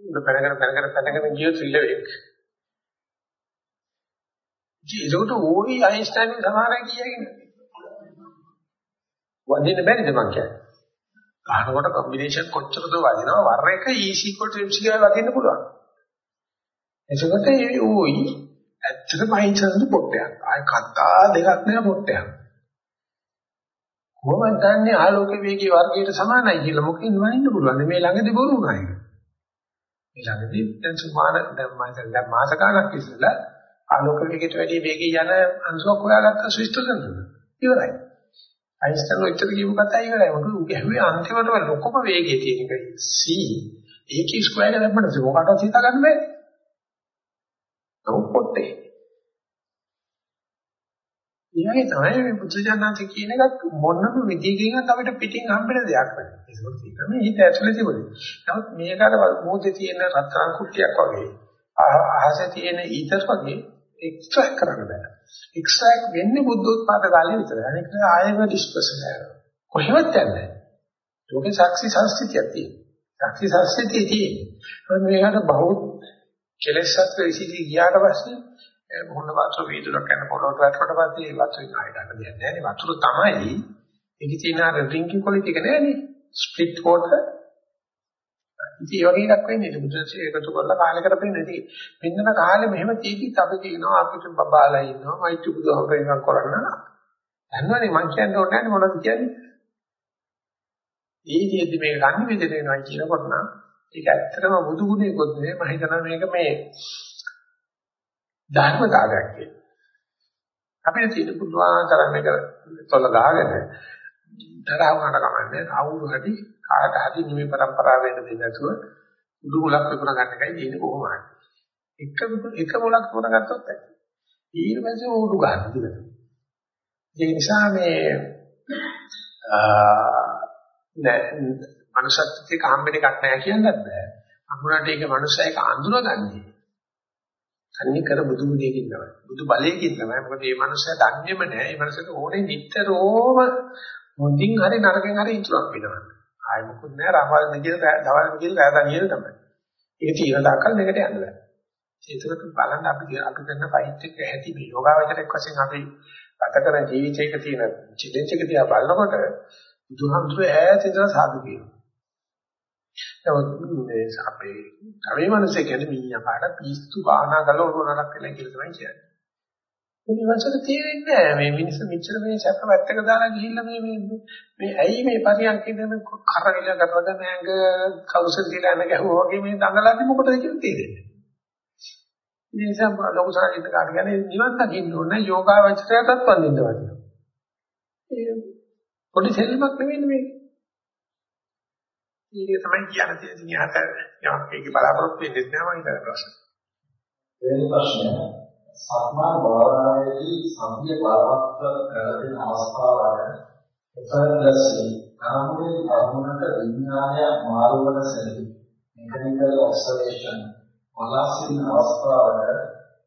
උඩ පැනගෙන පැනගෙන පැනගෙන ගියොත් රිලෙවෙක්. ඒකට ඕයි අයින්ස්ටයින් සමානයි කියන්නේ. වදින්න බැරිද මං කියන්නේ. ගන්නකොට කම්බිනේෂන් කොච්චරද වදිනවා වර එක E MC කියලා වදින්න පුළුවන්. එතකොට ඒ ඕයි ඇත්තටම අහිංසනද පොට්ටයක්. ආය කතා දෙකක් නෑ පොට්ටයක්. කොහොමද දන්නේ ආලෝක වේගී වර්ගයට සමානයි කියලා මොකකින් වහින්න පුළුවන් මේ ළඟදී බොරු වුණා ඒක. මේ ළඟදී දැන් සුමාන දැන් මම දැන් මාස ගාණක් ඉස්සෙල්ලා ආලෝක වේගයට වැඩි වේගී යන අංශුවක් හොයාගත්ත ස්විස්ටර්ලන්ඩ් වල. ඉවරයි. අයින්ස්ටයින් ඔච්චර කියපු කතා ඉවරයි. මොකද ඌ ගැහුවේ අන්තිමට ලොකම වේගයේ තියෙන එක C. ඒකේ ස්ක්වයර් එක දැම්මම මොකටවත් හිතා ගන්න බෑ. පොට්ටේ. ඊයේ තමයි මේ බුදුජානනාථ කියන එකත් මොනම විදිහකින්වත් අපිට පිටින් හම්බෙන දෙයක් නෙවෙයි. ඒක තියෙන මේ හිත ඇතුලේ තිබුණේ. නමුත් මේක අර මොහොතේ තියෙන රත්තරන් කුට්ටියක් වගේ අහසේ තියෙන ඊතර වගේ එක්ස්ට්‍රැක්ට් කරන්න බෑ. එක්ස්ට්‍රැක්ට් වෙන්නේ බුද්ධෝත්පාද කාලේ විතරයි. අනික ආයෙම ඩිස්පර්සන් කරනවා. කොහෙවත් යන්නේ නැහැ. ඒකේ සාක්ෂි සංස්කෘතියක් තියෙනවා. සාක්ෂි සංස්කෘතිය තියෙනවා. මේකට බහුත් කෙලෙස් සත්‍ය විසිදී ගියාට පස්සේ මොන වතුර වීදුරක් යන පොළොවට වැටුණට පස්සේ ඒ වතුර කාය ගන්න දෙයක් නැහැ නේ. වතුර තමයි ඒකේ තියෙන අර ඩ්‍රින්කින් ක්වොලිටි එක නෑනේ ස්ප්ලිට් වෝටර් ඉතින් ඒ වගේ එකක් වෙන්නේ. බුදුන්සේ එකතු කරලා කාලයකට පෙන්නේ ඉතින් මෙන්න කාලේ මෙහෙම තීකිත් අපි කියනවා අපිට බබාලා ඉන්නවා මයිට් බුදුහමර එකක් කරන්න දන්නවනේ මං කියන්න ඕනේ නැහැ මොනවද කියන්නේ. ඒ විදිහට මේක ගන්න විදිහට වෙනවා කියනකොට නම් ඒක ඇත්තටම බුදු ගුණයකොත් නෙවෙයි මම හිතනවා මේක මේ ධර්මතාවයක් කියලා. අපිට තියෙන පුළුවන් තරම් මේක තොල ගාගෙන තරහ වුණාට කමන්නේ කවුරු හරි කාට හරි නිමේ પરම්පරාව වෙන්න දෙන්නේ නැතුව උඩු මුලක් විකුණ ගන්න එකයි දෙන්නේ කොහොමද? එක එක මුලක් විකුණ ගත්තොත් ඇති. ඊට පස්සේ උඩු ගන්න දිගට. ඒ නිසා මේ නෑ මනුෂ්‍යත්වයට ඒක හම්බෙන එකක් නෑ කියන්නත් බෑ. අමුණට ඒක මනුෂ්‍යයෙක් අඳුනගන්නේ. අන්නේ කර බුදු ගුණයකින් තමයි. බුදු බලයකින් තමයි. මොකද මේ මනුෂ්‍යයා දන්නේම නෑ. මේ මනුෂ්‍යට ඕනේ නිට්ටරෝම මොඳින් හරි නරකෙන් හරි ඉතුරුක් වෙනවා. ආයෙ මොකුත් නෑ රාමල් නිදින දවල් නිදින රැඳා නියන තමයි. ඒක තියෙන දාකල් මේකට යන්න බෑ. ඒකට බලන්න අපි අපි කරන ෆයිට් එක ඇති මේ යෝගාවචරයක් වශයෙන් අපි ගත කරන ජීවිතයක තියෙන චිලෙන්ජ් එක දිහා බලනකොට බුදුහාමුදුරේ ඈත ඉඳලා සාදු කියනවා. නමුත් මේ අපේ කවේ මිනිස්සේ කියන්නේ මීයා පාට පිස්සු බාහනා කරලා උඩ නරක් කියලා කියලා තමයි කියන්නේ. මේ වචන තේරෙන්නේ නැහැ. මේ මිනිස්සු මෙච්චර මේ සැප වැත්තක දාලා ගිහිල්ලා මේ මේ මේ ඇයි මේ පරියන්කේ දෙන කරගෙන කරගෙන ඇඟ කවුසල් දිලා නැ ගැහුවා වගේ මේ දඟලන්නේ මොකටද කියලා තේරෙන්නේ. ඒ නිසා ලොකු සාහිත්‍ය කාට කියන්නේ නිවන් දකින්න ඕනේ යෝගාවචරයටත් වඳින්න වටිනවා. ඒ පොඩි සෙල්ලමක් නෙවෙයි මේක. ඒක තමයි කියන්න තියෙන ඉතින් යහත යමක් ඒක බලාපොරොත්තු වෙන්නේ නැහැ මම හිතන ප්‍රශ්න. වෙන ප්‍රශ්නය සම්මා භාවනාවේදී සම්පිය බලවත් කරගෙන අවස්ථාවල එතරම්දසි කාමයේ අරමුණට විඥානය මාරු වන සැදී මෙකනිකල් ඔබ්සර්වේෂන් වලාසින් අවස්ථාවල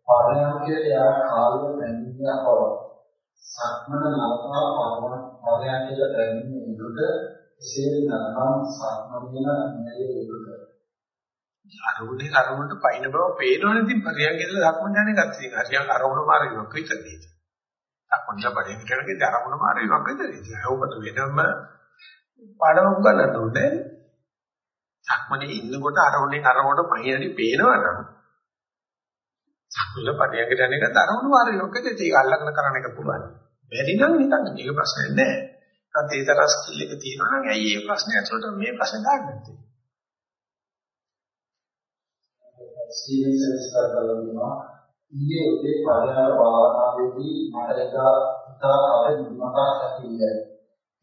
පරයන්කේ යා කාලය පැමිණිය බව සක්මන නවතා පරම පරයන්කේ පැමිණිය යුතුද එසේ නැත්නම් සක්මන නියය යුතුද අරමුණේ අරමුණට පයින් බව පේනවනේ ඉතින් පරියන්කේද සක්මන් යන්නේ ගත්තේ හරියට අරමුණ මාරියක් විතරයි සක්මන් පරියන්ක කරනකේ අරමුණ මාරියක් විතරයි ඒකට වෙනම පාඩමක් ගන්නට ඕනේ. සක්මනේ ඉන්නකොට අරමුණේ අරමුණට පයින්දී පේනවනම් සක්මන පරියන්ක යන එක අරමුණ මාරියක් විතරයි ඒක අල්ලගෙන කරන්න එක පුළුවන්. බැරි නම් නිකන් ඒක ප්‍රශ්නයක් නෑ. නැත්නම් ඒ තරස් කිල් එක තියෙනවා නම් ඇයි මේ ප්‍රශ්නේ ඇතුළට මේ ප්‍රශ්නේ දාන්නේ නැත්තේ ස්ටීවන් සෙල්ස්ටර් බලනවා ඊයේ උදේ පරිහාර භාවනාවේදී මට එක ඉතා කල නිමතක් ඇතිය.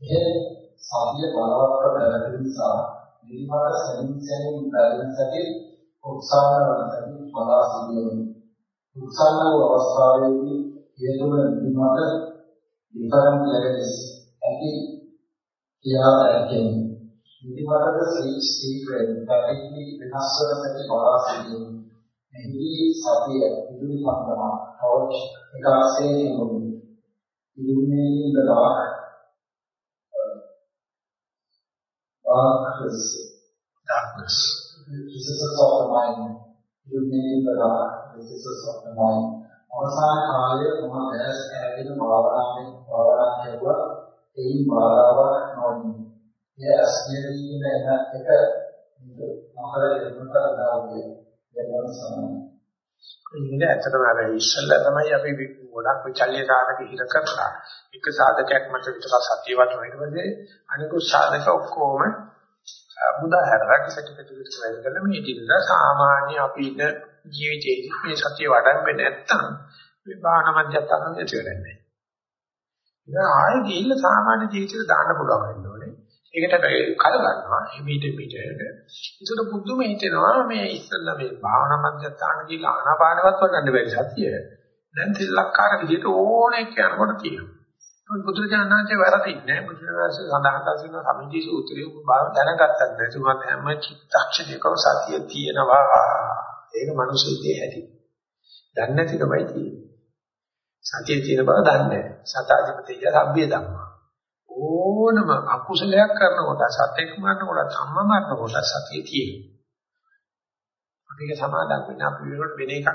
ඒ සාධ්‍ය බලවත් කරගෙන නිසා නිර්මාණ සෙන්සෙන් බැලන්සකේ උත්සාහ කරන බලා සිටියෙමි. උත්සාහ වූ අවස්ථාවේදී හේතුව නිමත විතරක් ලැබෙන්නේ ඇති කියා ඇතෙමි. නිදිමතද සීක්‍රෙන් පැහැදිලි වෙනස් වන පැති බලා සිටින මෙහි සතිය ඉදිරි පන්දම ටෝච් එකසේ නෙමෙයි illuminating the dark darkness. Darkness. Recesses of the mind. Illuminating the dark recesses of the mind. අවසාන කාලයේ මම දැස් ඇගෙන භාවනාවෙන් භාවනා කෙරුවා එයින් බාධාවක් නොවන්නේ ඒ අස්තියදී වෙන එක මහර යොමුට දාන්නේ යන සමාන. ඉන්නේ ඇත්තටම අර ඉස්සෙල්ලා තමයි අපි ගොඩක් විචල්්‍ය සාධක හිර කරලා එක සාධකයක් මත විතර සතිය වටන ඊට පස්සේ අනිකුත් සාධක ඔක්කොම බුදාහැරක් සැටිපිට විතර වැඩ කරලා මේ දිනදා සාමාන්‍ය අපි ඉන්න ජීවිතේදී මේ සතිය වඩන්නේ නැත්තම් මේ බාහන මධ්‍යස්ථාන නැති වෙන්නේ. ඉතින් ආයෙ ගිහිල්ලා සාමාන්‍ය ජීවිතේට දාන්න පුළුවන් වෙන්න ඕනේ. ඒකට කල ගන්නවා එමෙිට පිටේට. ඒකට බුදුම හිතෙනවා මේ ඉස්සල්ලා මේ භාවනා මධ්‍යස්ථාන කියලා ආනාපානවත් වඩන්න බැරි සතිය. දැන් තිලක්කාර විදිහට ඕනෙක් යනකොට තියෙනවා. බුදුරජාණන්සේ වැරදින්නේ නැහැ. බුදුරජාණන්සේ සඳහන් කරන සමිති සූත්‍රයේ බව දැනගත්තත් නැතුවත් හැම චිත්තක්ෂණයකම සතිය තියෙනවා. ඒක මිනිස්සුගේ හැටි. දන්නේ නැති තමයි තියෙන්නේ. සතිය තියෙන බව දන්නේ නැහැ. සතාධිපතිය සබ්බිය ධම්මා. ඕනම අකුසලයක් කරනකොට සත්‍යයක් මරනකොට සම්ම මරනකොට සතිය තියෙනවා. අපි ඒක සමාදන් වෙන අපි වෙනකොට වෙන එකක්